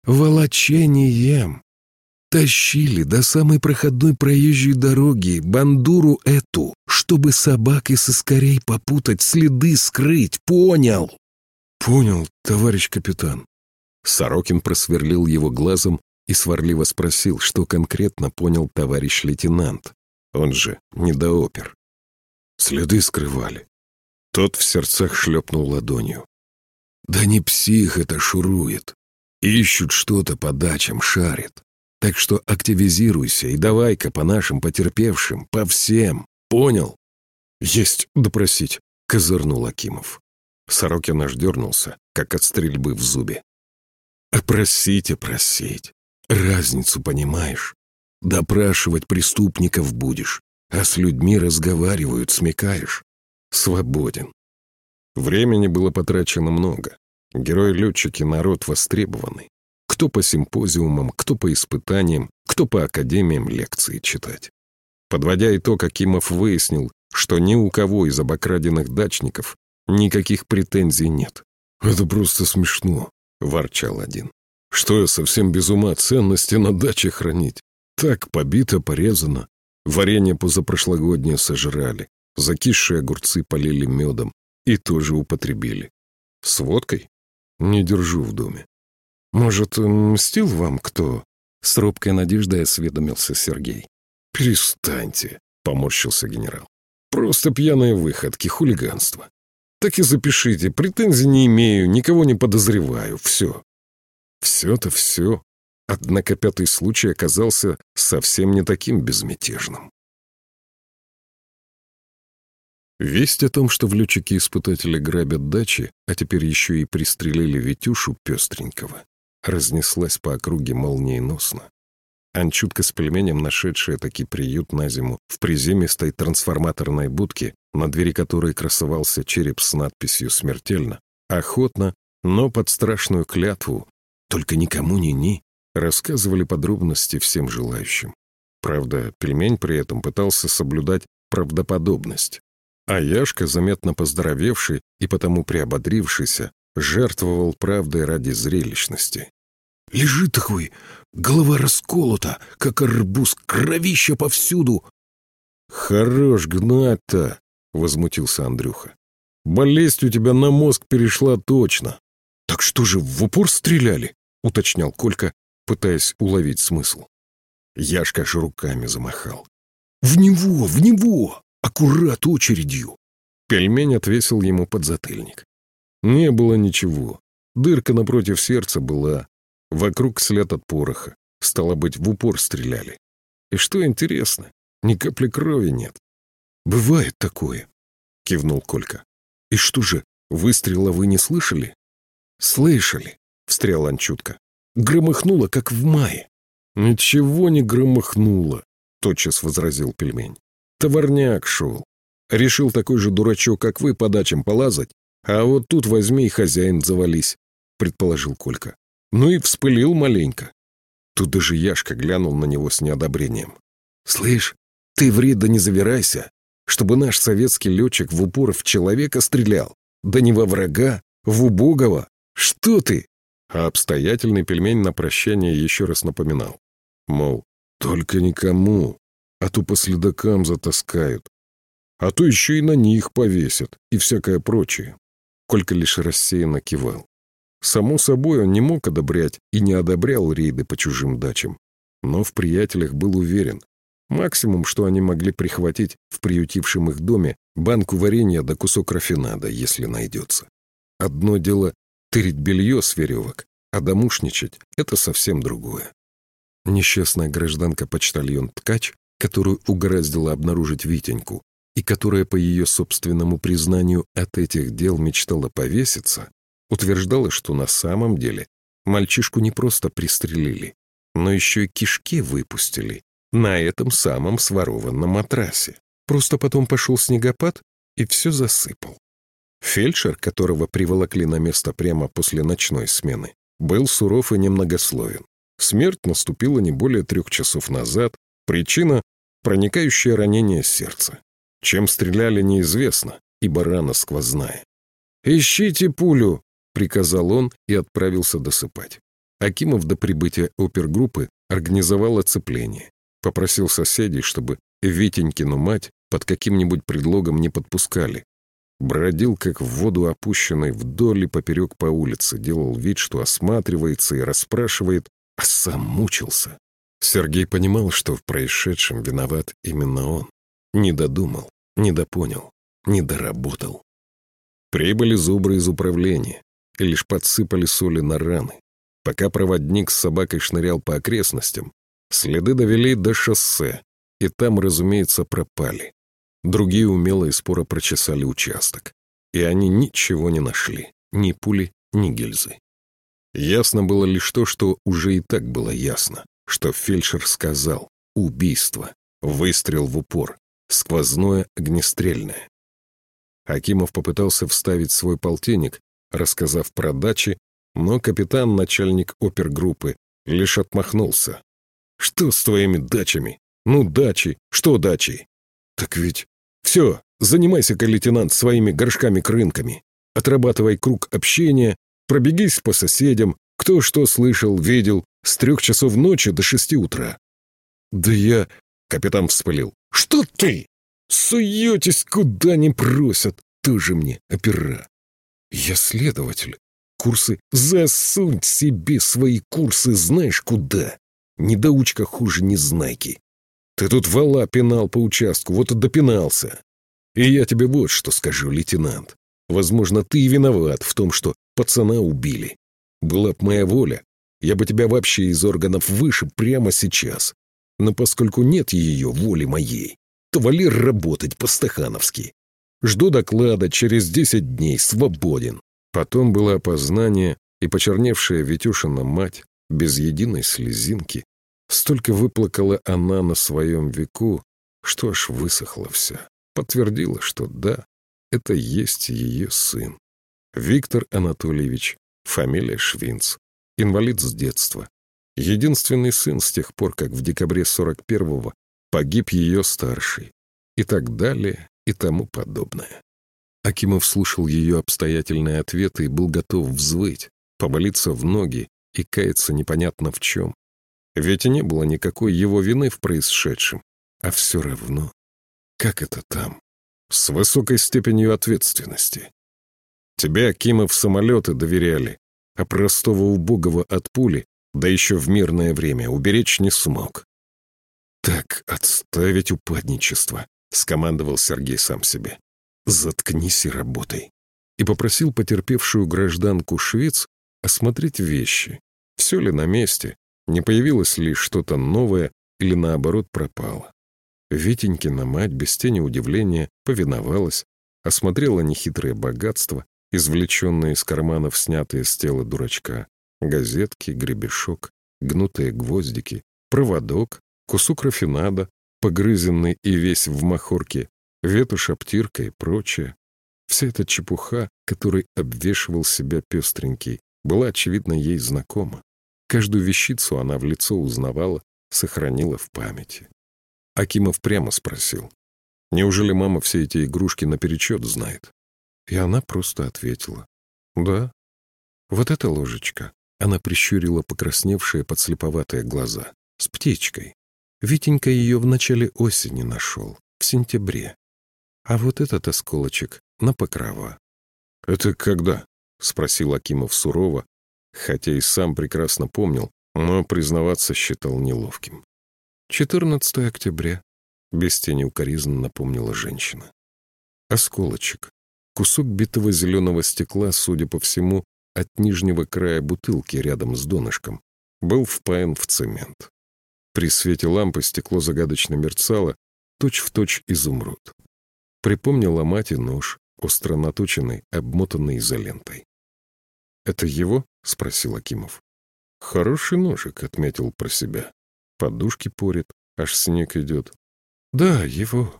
[SPEAKER 1] Волочением. Тащили до самой проходной проезжей дороги бандуру эту, чтобы собак и соскорей попутать, следы скрыть. Понял? Понял, товарищ капитан. Сорокин просверлил его глазом и сварливо спросил, что конкретно понял товарищ лейтенант. Он же недоопер. Следы скрывали. Тот в сердцах шлепнул ладонью. Да не псих это шурует. Ищут что-то по дачам, шарит. Так что активизируйся и давай-ка по нашим потерпевшим, по всем. Понял? Есть допросить, козырнул Акимов. Сорокин аж дернулся, как от стрельбы в зубе. А просить, а просить. Разницу понимаешь? Допрашивать преступников будешь, а с людьми разговаривают, смекаешь. Свободен. Времени было потрачено много. Герои-летчики — народ востребованный. Кто по симпозиумам, кто по испытаниям, кто по академиям лекции читать. Подводя итог, Акимов выяснил, что ни у кого из обокраденных дачников никаких претензий нет. «Это просто смешно», — ворчал один. «Что я совсем без ума ценности на даче хранить? Так побито, порезано. Варенье позапрошлогоднее сожрали. Закисшие огурцы полили медом и тоже употребили. С водкой? Не держу в доме. Может, мстил вам кто? С робкой надеждой осведомился Сергей. Перестаньте, поморщился генерал. Просто пьяные выходки, хулиганство. Так и запишите, претензий не имею, никого не подозреваю, все. Все-то все. Однако пятый случай оказался совсем не таким безмятежным. Весть о том, что в летчики-испытатели грабят дачи, а теперь еще и пристрелили Витюшу пестренького, разнеслась по округе молниеносно. Анчутка с пельменем, нашедшая таки приют на зиму в приземистой трансформаторной будке, на двери которой красовался череп с надписью «Смертельно», охотно, но под страшную клятву, только никому ни ни, рассказывали подробности всем желающим. Правда, пельмень при этом пытался соблюдать правдоподобность. А Яшка, заметно поздоровевший и потому приободрившийся, жертвовал правдой ради зрелищности.
[SPEAKER 2] «Лежит такой, голова расколота, как арбуз, кровища повсюду!»
[SPEAKER 1] «Хорош гнать-то!» — возмутился Андрюха. «Болезнь у тебя на мозг перешла точно!»
[SPEAKER 2] «Так что же, в упор стреляли?»
[SPEAKER 1] — уточнял Колька, пытаясь уловить смысл. Яшка аж руками замахал.
[SPEAKER 2] «В него, в него! Аккурат очередью!»
[SPEAKER 1] Пельмень отвесил ему подзатыльник. Не было ничего. Дырка напротив сердца была. Вокруг след от пороха. Стало быть, в упор стреляли. И что интересно, ни капли крови нет.
[SPEAKER 2] «Бывает такое», — кивнул Колька. «И что же, выстрела вы не слышали?»
[SPEAKER 1] «Слышали», — встрял Анчутка.
[SPEAKER 2] «Громыхнуло, как в мае».
[SPEAKER 1] «Ничего не громыхнуло», — тотчас возразил пельмень. «Товарняк шел. Решил такой же дурачок, как вы, по дачам полазать, а вот тут возьми и хозяин завались», — предположил Колька. Ну и вспылил маленько. Тут даже Яшка глянул на него с неодобрением.
[SPEAKER 2] «Слышь, ты ври да не завирайся, чтобы наш советский летчик в упор в человека стрелял. Да не во врага, в убогого. Что ты?»
[SPEAKER 1] А обстоятельный пельмень на прощание еще раз напоминал. Мол, только никому, а то по следакам затаскают. А то еще и на них повесят, и всякое прочее. Колька лишь рассеянно кивал. Само собой, он не мог одобрять и не одобрял рейды по чужим дачам. Но в приятелях был уверен. Максимум, что они могли прихватить в приютившем их доме банку варенья да кусок рафинада, если найдется. Одно дело — тырить белье с веревок, а домушничать — это совсем другое. Несчастная гражданка-почтальон Ткач, которую угораздило обнаружить Витеньку, и которая, по ее собственному признанию, от этих дел мечтала повеситься, утверждала, что на самом деле мальчишку не просто пристрелили, но еще и кишки выпустили на этом самом сворованном матрасе. Просто потом пошел снегопад и все засыпал. Фельдшер, которого приволокли на место прямо после ночной смены, был суров и немногословен. Смерть наступила не более трех часов назад. Причина — проникающее ранение сердца. Чем стреляли, неизвестно, ибо рана сквозная. «Ищите пулю!» — приказал он и отправился досыпать. Акимов до прибытия опергруппы организовал оцепление. Попросил соседей, чтобы Витенькину мать под каким-нибудь предлогом не подпускали. Бродил, как в воду опущенный, вдоль и поперек по улице, делал вид, что осматривается и расспрашивает, а сам мучился. Сергей понимал, что в происшедшем виноват именно он. Не додумал, не допонял, не доработал. Прибыли зубры из управления и лишь подсыпали соли на раны. Пока проводник с собакой шнырял по окрестностям, следы довели до шоссе, и там, разумеется, пропали. Другие умело и споро прочесали участок, и они ничего не нашли, ни пули, ни гильзы. Ясно было лишь то, что уже и так было ясно, что фельдшер сказал «убийство», выстрел в упор, сквозное огнестрельное. Акимов попытался вставить свой полтинник, рассказав про дачи, но капитан, начальник опергруппы, лишь отмахнулся. «Что с твоими дачами? Ну, дачи, что дачи? Так ведь... Все, занимайся-ка, лейтенант, своими горшками-крынками. Отрабатывай круг общения, Пробегись по соседям, кто что слышал, видел, с трех часов ночи до шести утра. Да я... Капитан вспылил. Что ты? Суетесь, куда не просят. Тоже мне опера. Я следователь. Курсы... Засунь себе свои курсы знаешь куда. Недоучка хуже незнайки. Ты тут вала пинал по участку, вот и допинался. И я тебе вот что скажу, лейтенант. Возможно, ты и виноват в том, что пацана убили. Была б моя воля, я бы тебя вообще из органов выше прямо сейчас. Но поскольку нет ее воли моей, то вали работать по-стахановски. Жду доклада, через десять дней, свободен. Потом было опознание и почерневшая Витюшина мать, без единой слезинки. Столько выплакала она на своем веку, что аж высохла вся. Подтвердила, что да, это есть ее сын. Виктор Анатольевич, фамилия Швинц, инвалид с детства. Единственный сын с тех пор, как в декабре 41-го погиб ее старший. И так далее, и тому подобное. Акимов слушал ее обстоятельные ответы и был готов взвыть, повалиться в ноги и каяться непонятно в чем. Ведь и не было никакой его вины в происшедшем, а все равно. Как это там? С высокой степенью ответственности. Тебе, Акимов, самолеты доверяли, а простого убогого от пули, да еще в мирное время, уберечь не смог. «Так, отставить упадничество», — скомандовал Сергей сам себе. «Заткнись и работай». И попросил потерпевшую гражданку швец осмотреть вещи. Все ли на месте, не появилось ли что-то новое или наоборот пропало. Витенькина мать без тени удивления повиновалась, осмотрела нехитрое богатство, извлеченные из карманов снятые с тела дурачка, газетки, гребешок, гнутые гвоздики, проводок, кусок рафинада, погрызенный и весь в махорке, ветошь обтирка и прочее. Вся эта чепуха, которой обвешивал себя пестренький, была, очевидно, ей знакома. Каждую вещицу она в лицо узнавала, сохранила в памяти. Акимов прямо спросил. «Неужели мама все эти игрушки наперечет знает?» И она просто ответила. «Да». «Вот эта ложечка». Она прищурила покрасневшие подслеповатые глаза. «С птичкой. Витенька ее в начале осени нашел, в сентябре. А вот этот осколочек на покрова». «Это когда?» — спросил Акимов сурово, хотя и сам прекрасно помнил, но признаваться считал неловким. 14 октября», — без тени укоризны напомнила женщина. Осколочек. Кусок битого зеленого стекла, судя по всему, от нижнего края бутылки рядом с донышком, был впаян в цемент. При свете лампы стекло загадочно мерцало, точь-в-точь изумруд. Припомнила мать и нож, остро наточенный, обмотанный изолентой. «Это его?» — спросил Акимов. «Хороший ножик», — отметил про себя. Подушки порит, аж снег идет. Да, его.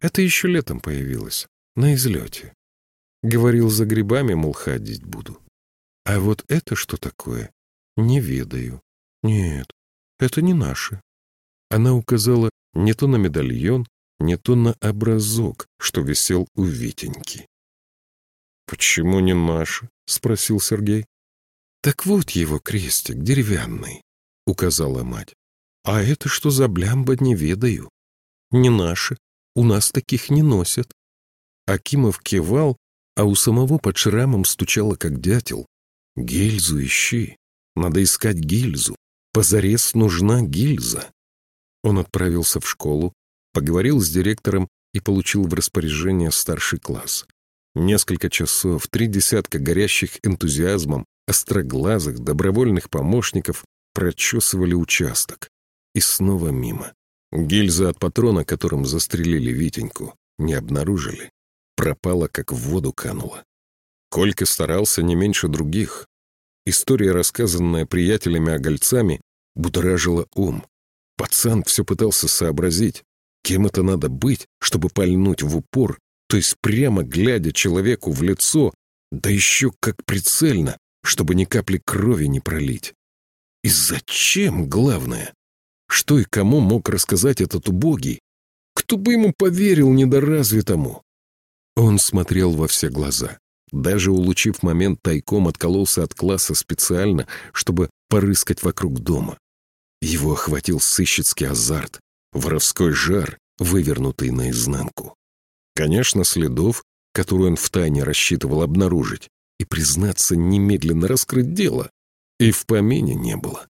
[SPEAKER 1] Это еще летом появилось, на излете. Говорил, за грибами, мол, ходить буду. А вот это что такое? Не ведаю. Нет, это не наше. Она указала не то на медальон, не то на образок, что висел у Витеньки. «Почему не наше?» — спросил Сергей. «Так вот его крестик деревянный», — указала мать. А это что за блямба, не ведаю. Не наши, у нас таких не носят. Акимов кивал, а у самого под шрамом стучало, как дятел. Гильзу ищи. Надо искать гильзу. Позарез нужна гильза. Он отправился в школу, поговорил с директором и получил в распоряжение старший класс. Несколько часов, три десятка горящих энтузиазмом, остроглазых, добровольных помощников прочесывали участок. И снова мимо. Гильза от патрона, которым застрелили Витеньку, не обнаружили. Пропала, как в воду канула. Колька старался не меньше других. История, рассказанная приятелями-огольцами, будоражила ум. Пацан все пытался сообразить, кем это надо быть, чтобы пальнуть в упор, то есть прямо глядя человеку в лицо, да еще как прицельно, чтобы ни капли крови не пролить. И зачем, главное? Что и кому мог рассказать этот убогий? Кто бы ему поверил недоразвитому? Он смотрел во все глаза. Даже улучив момент, тайком откололся от класса специально, чтобы порыскать вокруг дома. Его охватил сыщицкий азарт, воровской жар, вывернутый наизнанку. Конечно, следов, которые он втайне рассчитывал обнаружить, и, признаться, немедленно раскрыть дело, и в помине не было.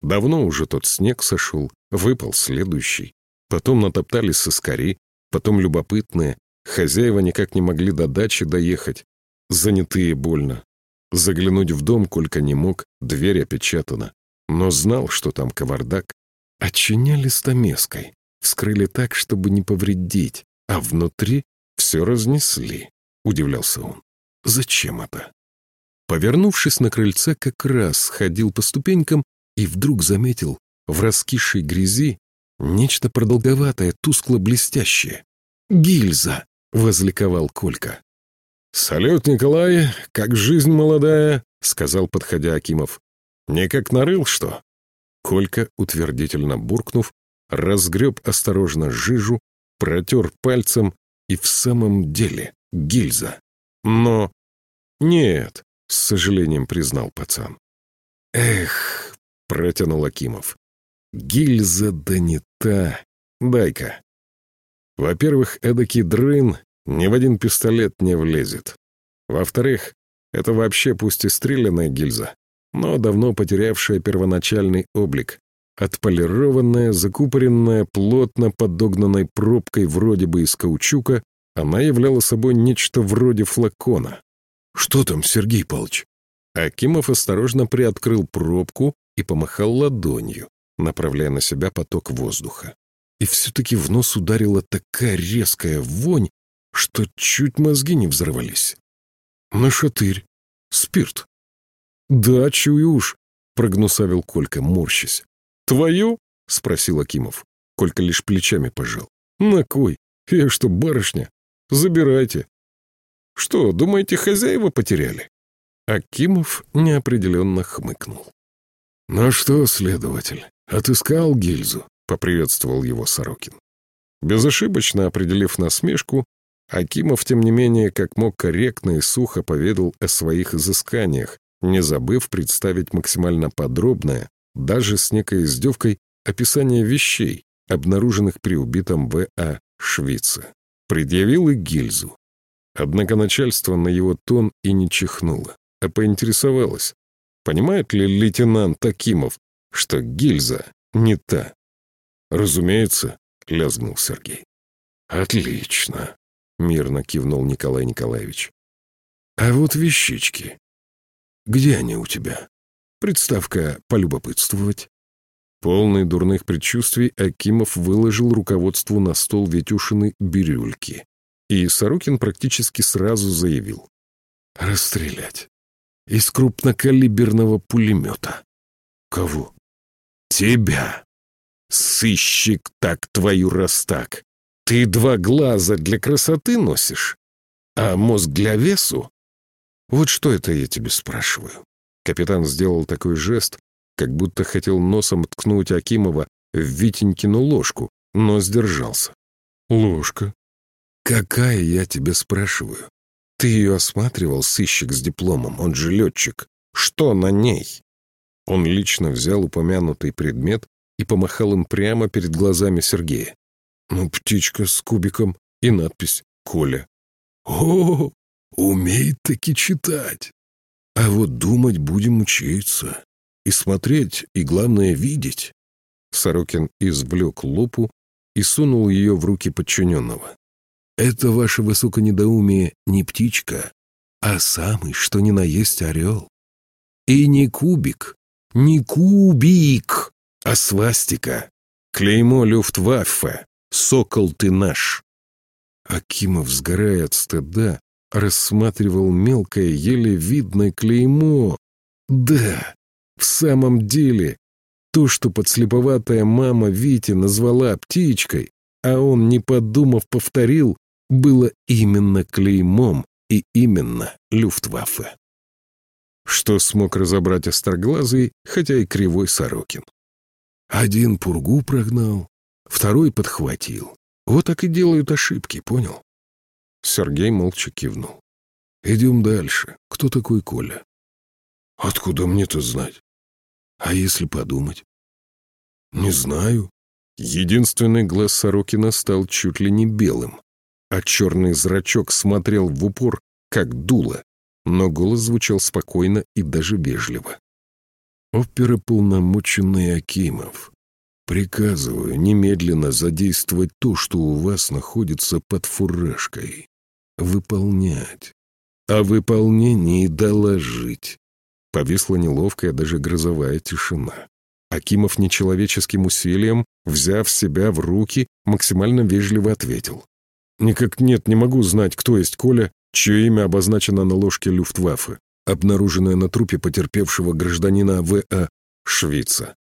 [SPEAKER 1] Давно уже тот снег сошел, выпал следующий. Потом натоптали соскари, потом любопытные. Хозяева никак не могли до дачи доехать. Занятые больно. Заглянуть в дом Колька не мог, дверь опечатана. Но знал, что там кавардак. Отчиняли стамеской. Вскрыли так, чтобы не повредить. А внутри все разнесли», — удивлялся он. «Зачем это?» Повернувшись на крыльце, как раз ходил по ступенькам и вдруг заметил в раскисшей грязи нечто продолговатое, тускло-блестящее. «Гильза!» — возликовал Колька. «Салют, Николай, как жизнь молодая!» — сказал, подходя Акимов. «Не как нарыл, что?» Колька, утвердительно буркнув, разгреб осторожно жижу, протер пальцем и в самом деле гильза. Но... Нет, с сожалением признал пацан. Эх, протянул Акимов. Гильза да не та. Дай-ка. Во-первых, эдакий дрын ни в один пистолет не влезет. Во-вторых, это вообще пусть и стрелянная гильза, но давно потерявшая первоначальный облик. Отполированная, закупоренная, плотно подогнанной пробкой вроде бы из каучука, она являла собой нечто вроде флакона. «Что там, Сергей Павлович?» Акимов осторожно приоткрыл пробку и помахал ладонью, направляя на себя поток воздуха. И все-таки в нос ударила такая резкая вонь, что чуть мозги не взорвались. «Нашатырь. Спирт». «Да, чую уж», — прогнусавил Колька, морщась. «Твою?» — спросил Акимов. Колька лишь плечами пожал. «На кой? Я что, барышня? Забирайте». «Что, думаете, хозяева потеряли?» Акимов неопределенно хмыкнул. «Ну что, следователь, отыскал гильзу?» — поприветствовал его Сорокин. Безошибочно определив насмешку, Акимов, тем не менее, как мог корректно и сухо поведал о своих изысканиях, не забыв представить максимально подробное, даже с некой издевкой, описание вещей, обнаруженных при убитом В.А. Швице. Предъявил и гильзу. Однако начальство на его тон и не чихнуло, а поинтересовалось, понимает ли лейтенант Акимов, что гильза не та. «Разумеется», — лязгнул Сергей. «Отлично», — мирно кивнул Николай Николаевич. «А вот вещички. Где они у тебя? Представка полюбопытствовать». Полный дурных предчувствий Акимов выложил руководству на стол Ветюшины бирюльки. И Сорокин практически сразу заявил. «Расстрелять. Из крупнокалиберного пулемета». «Кого?» «Тебя. Сыщик так твою раз так. Ты два глаза для красоты носишь, а мозг для весу? Вот что это я тебе спрашиваю. Капитан сделал такой жест, как будто хотел носом ткнуть Акимова в Витенькину ложку, но сдержался. Ложка? Какая, я тебе спрашиваю? Ты ее осматривал, сыщик с дипломом, он же летчик. Что на ней? Он лично взял упомянутый предмет и помахал им прямо перед глазами Сергея. Ну, птичка с кубиком и надпись «Коля». О, умеет таки читать. А вот думать будем учиться. И смотреть, и главное видеть. Сорокин извлек лупу и сунул ее в руки подчиненного. Это ваше высоконедоумие не птичка, а самый, что ни на есть орел. И не кубик, не кубик, а свастика. Клеймо Люфтваффе. Сокол ты наш!» Акимов, сгорая от стыда, рассматривал мелкое, еле видное клеймо. «Да, в самом деле, то, что подслеповатая мама Вити назвала птичкой, а он, не подумав, повторил, было именно клеймом и именно Люфтваффе. Что смог разобрать остроглазый, хотя и кривой Сорокин. Один пургу прогнал, Второй подхватил. Вот так и делают ошибки, понял? Сергей молча кивнул. Идем дальше. Кто такой Коля? Откуда мне-то знать? А если подумать? Не знаю. Единственный глаз Сорокина стал чуть ли не белым, а черный зрачок смотрел в упор, как дуло, но голос звучал спокойно и даже вежливо. Оперополномоченный Акимов. Приказываю немедленно задействовать то, что у вас находится под фуражкой. Выполнять. О выполнении доложить. Повисла неловкая, даже грозовая тишина. Акимов нечеловеческим усилием, взяв себя в руки, максимально вежливо ответил. Никак нет, не могу знать, кто есть Коля, чье имя обозначено на ложке Люфтваффе, обнаруженное на трупе потерпевшего гражданина В.А. Швейца.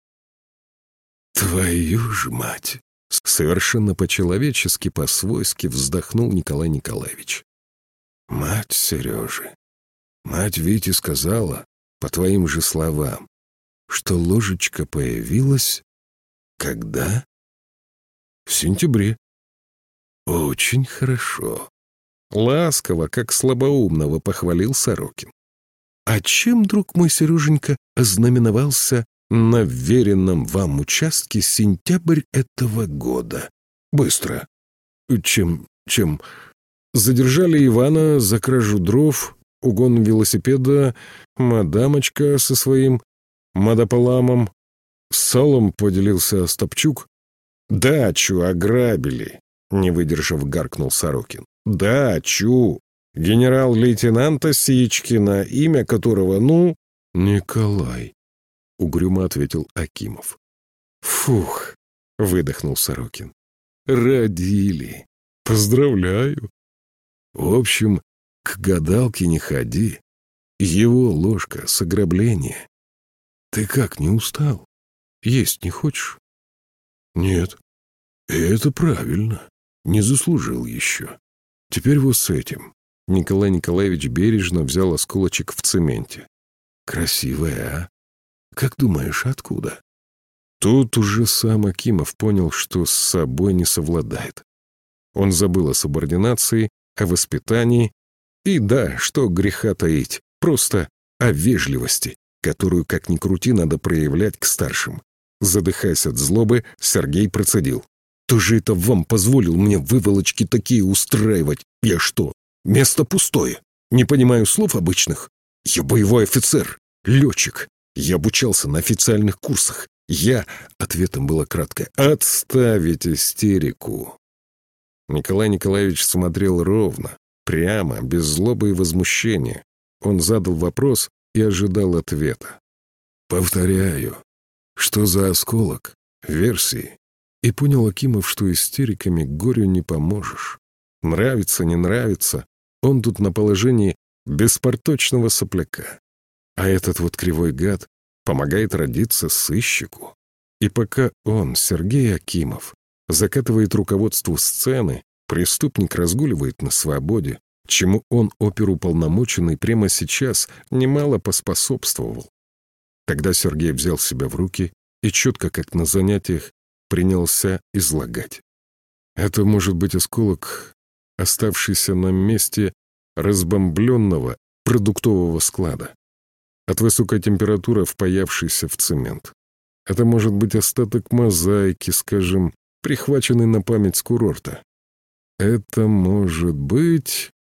[SPEAKER 2] «Твою ж мать!»
[SPEAKER 1] Совершенно по-человечески, по-свойски вздохнул Николай Николаевич.
[SPEAKER 2] «Мать Сережи, мать Вити сказала, по твоим же словам, что ложечка появилась когда?
[SPEAKER 1] В сентябре.
[SPEAKER 2] Очень хорошо.
[SPEAKER 1] Ласково, как слабоумного, похвалил Сорокин.
[SPEAKER 2] А чем, друг мой Сереженька, ознаменовался на веренном вам участке сентябрь этого года? Быстро.
[SPEAKER 1] Чем, чем? Задержали Ивана за кражу дров, угон велосипеда, мадамочка со своим мадополамом. Салом поделился Стопчук. «Дачу ограбили», — не выдержав, гаркнул Сорокин. «Дачу! Генерал-лейтенанта Сичкина, имя которого, ну...»
[SPEAKER 2] «Николай», — угрюмо ответил Акимов.
[SPEAKER 1] «Фух», — выдохнул Сорокин.
[SPEAKER 2] «Родили. Поздравляю. В общем, к гадалке не ходи. Его ложка с ограбления. Ты как, не устал? Есть не хочешь? Нет. Это правильно. Не заслужил еще. Теперь вот с этим.
[SPEAKER 1] Николай Николаевич бережно взял осколочек в цементе.
[SPEAKER 2] Красивая, а? Как думаешь, откуда?
[SPEAKER 1] Тут уже сам Акимов понял, что с собой не совладает. Он забыл о субординации, о воспитании и, да, что греха таить, просто о вежливости, которую, как ни крути, надо проявлять к старшим. Задыхаясь от злобы, Сергей процедил. «Кто же это вам позволил мне выволочки такие устраивать? Я что, место пустое? Не понимаю слов обычных? Я боевой офицер, летчик. Я обучался на официальных курсах. Я...» Ответом было краткое. «Отставить истерику!» Николай Николаевич смотрел ровно, прямо, без злобы и возмущения. Он задал вопрос и ожидал ответа.
[SPEAKER 2] «Повторяю, что за осколок? Версии?»
[SPEAKER 1] И понял Акимов, что истериками горю не поможешь. Нравится, не нравится, он тут на положении беспорточного сопляка. А этот вот кривой гад помогает родиться сыщику. И пока он, Сергей Акимов, закатывает руководству сцены, преступник разгуливает на свободе, чему он, оперуполномоченный, прямо сейчас немало поспособствовал. Тогда Сергей взял себя в руки и четко, как на занятиях, принялся излагать. Это может быть осколок, оставшийся на месте разбомбленного продуктового склада. От высокой температуры впаявшийся в цемент. Это может быть остаток мозаики, скажем, прихваченный на память с курорта. Это может быть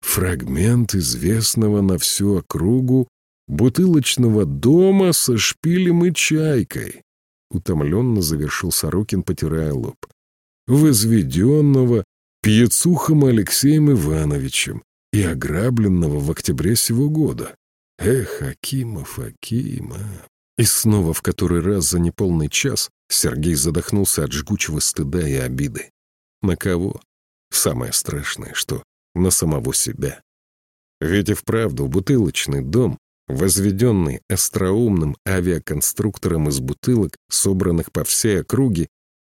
[SPEAKER 1] фрагмент известного на всю округу бутылочного дома со шпилем и чайкой, утомленно завершил Сорокин, потирая лоб. Возведенного пьецухом Алексеем Ивановичем и ограбленного в октябре сего года. Эх, Акимов, Акимов. И снова в который раз за неполный час Сергей задохнулся от жгучего стыда и обиды. На кого? Самое страшное, что на самого себя. Ведь и вправду бутылочный дом возведенный остроумным авиаконструктором из бутылок, собранных по всей округе,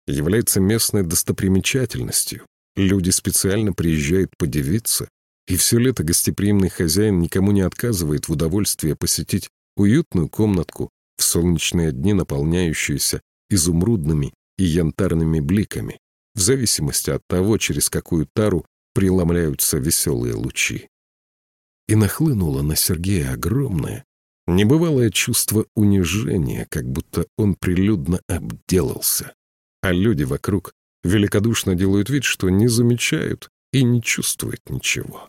[SPEAKER 1] является местной достопримечательностью. Люди специально приезжают подивиться, и все лето гостеприимный хозяин никому не отказывает в удовольствии посетить уютную комнатку в солнечные дни, наполняющуюся изумрудными и янтарными бликами, в зависимости от того, через какую тару преломляются веселые лучи и нахлынуло на Сергея огромное, небывалое чувство унижения, как будто он прилюдно обделался. А люди вокруг великодушно делают вид, что не замечают и не чувствуют ничего.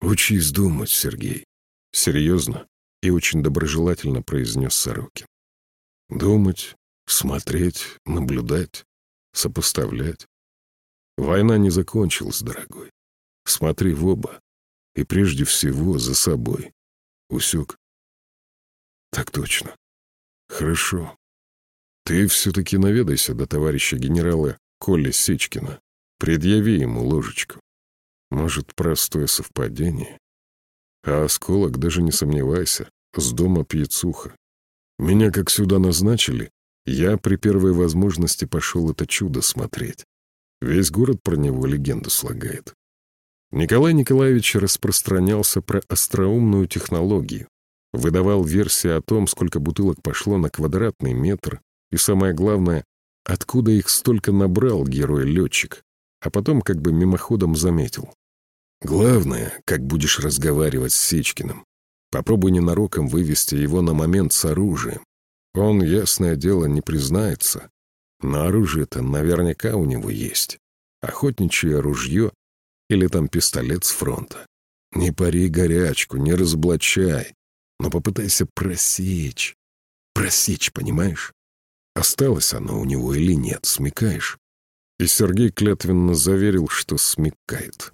[SPEAKER 2] «Учись думать, Сергей», —
[SPEAKER 1] серьезно и очень доброжелательно произнес Сорокин.
[SPEAKER 2] «Думать, смотреть, наблюдать, сопоставлять. Война не закончилась, дорогой. Смотри в оба, и прежде всего за собой. Усек? Так точно. Хорошо. Ты все-таки наведайся до товарища генерала Коли Сечкина. Предъяви ему ложечку.
[SPEAKER 1] Может, простое совпадение? А осколок, даже не сомневайся, с дома пьецуха. Меня как сюда назначили, я при первой возможности пошел это чудо смотреть. Весь город про него легенду слагает. Николай Николаевич распространялся про остроумную технологию, выдавал версии о том, сколько бутылок пошло на квадратный метр, и самое главное, откуда их столько набрал герой-летчик, а потом как бы мимоходом заметил. Главное, как будешь разговаривать с Сечкиным, попробуй ненароком вывести его на момент с оружием. Он, ясное дело, не признается, но оружие-то наверняка у него есть. Охотничье ружье или там пистолет с фронта. Не пари горячку, не разоблачай, но попытайся просечь. Просечь, понимаешь? Осталось оно у него или нет, смекаешь? И Сергей клятвенно заверил, что смекает.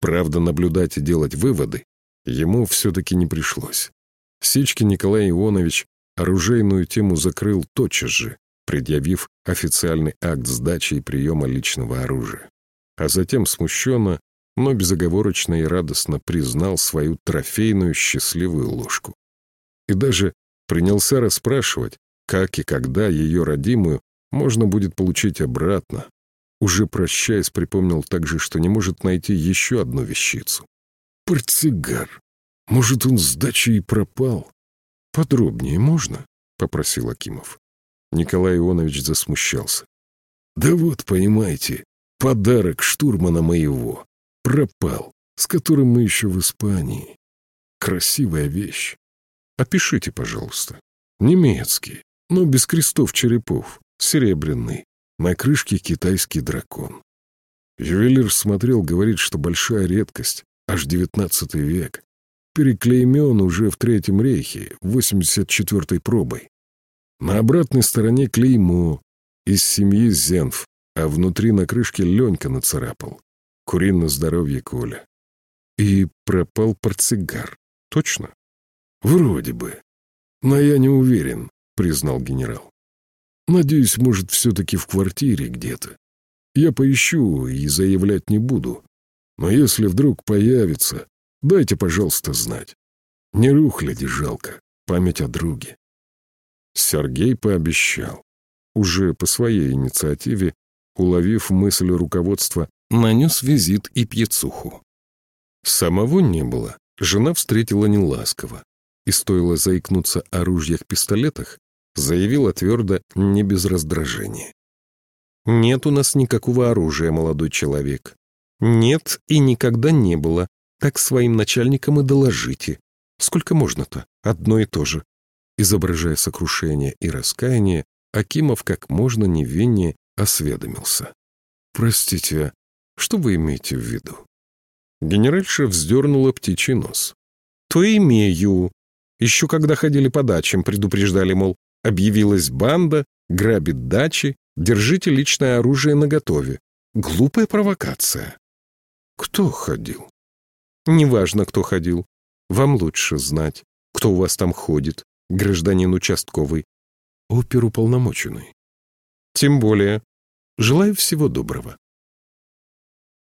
[SPEAKER 1] Правда, наблюдать и делать выводы ему все-таки не пришлось. Сечки Николай Ионович оружейную тему закрыл тотчас же, предъявив официальный акт сдачи и приема личного оружия. А затем смущенно но безоговорочно и радостно признал свою трофейную счастливую ложку. И даже принялся расспрашивать, как и когда ее родимую можно будет получить обратно. Уже прощаясь, припомнил также, что не может найти еще одну вещицу. «Портсигар. Может, он с дачи и пропал?» «Подробнее можно?» — попросил Акимов. Николай Ионович засмущался. «Да вот, понимаете, подарок штурмана моего пропал, с которым мы еще в Испании. Красивая вещь. Опишите, пожалуйста. Немецкий, но без крестов-черепов, серебряный. На крышке китайский дракон. Ювелир смотрел, говорит, что большая редкость, аж девятнадцатый век. Переклеймен уже в Третьем рейхе, 84-й пробой. На обратной стороне клеймо из семьи Зенф, а внутри на крышке Ленька нацарапал. Кури здоровье, Коля. И пропал портсигар. Точно? Вроде бы. Но я не уверен, признал генерал. Надеюсь, может, все-таки в квартире где-то. Я поищу и заявлять не буду. Но если вдруг появится, дайте, пожалуйста, знать. Не рухляди жалко, память о друге. Сергей пообещал, уже по своей инициативе, уловив мысль руководства нанес визит и пьецуху. Самого не было, жена встретила неласково, и стоило заикнуться о ружьях-пистолетах, заявила твердо, не без раздражения. «Нет у нас никакого оружия, молодой человек. Нет и никогда не было. Так своим начальникам и доложите. Сколько можно-то? Одно и то же». Изображая сокрушение и раскаяние, Акимов как можно невиннее осведомился. «Простите, что вы имеете в виду?» Генеральша вздернула птичий нос. «То имею. Еще когда ходили по дачам, предупреждали, мол, объявилась банда, грабит дачи, держите личное оружие наготове. Глупая провокация». «Кто ходил?» «Неважно, кто ходил. Вам лучше знать, кто у вас там ходит, гражданин участковый. Оперуполномоченный. Тем более. Желаю всего доброго.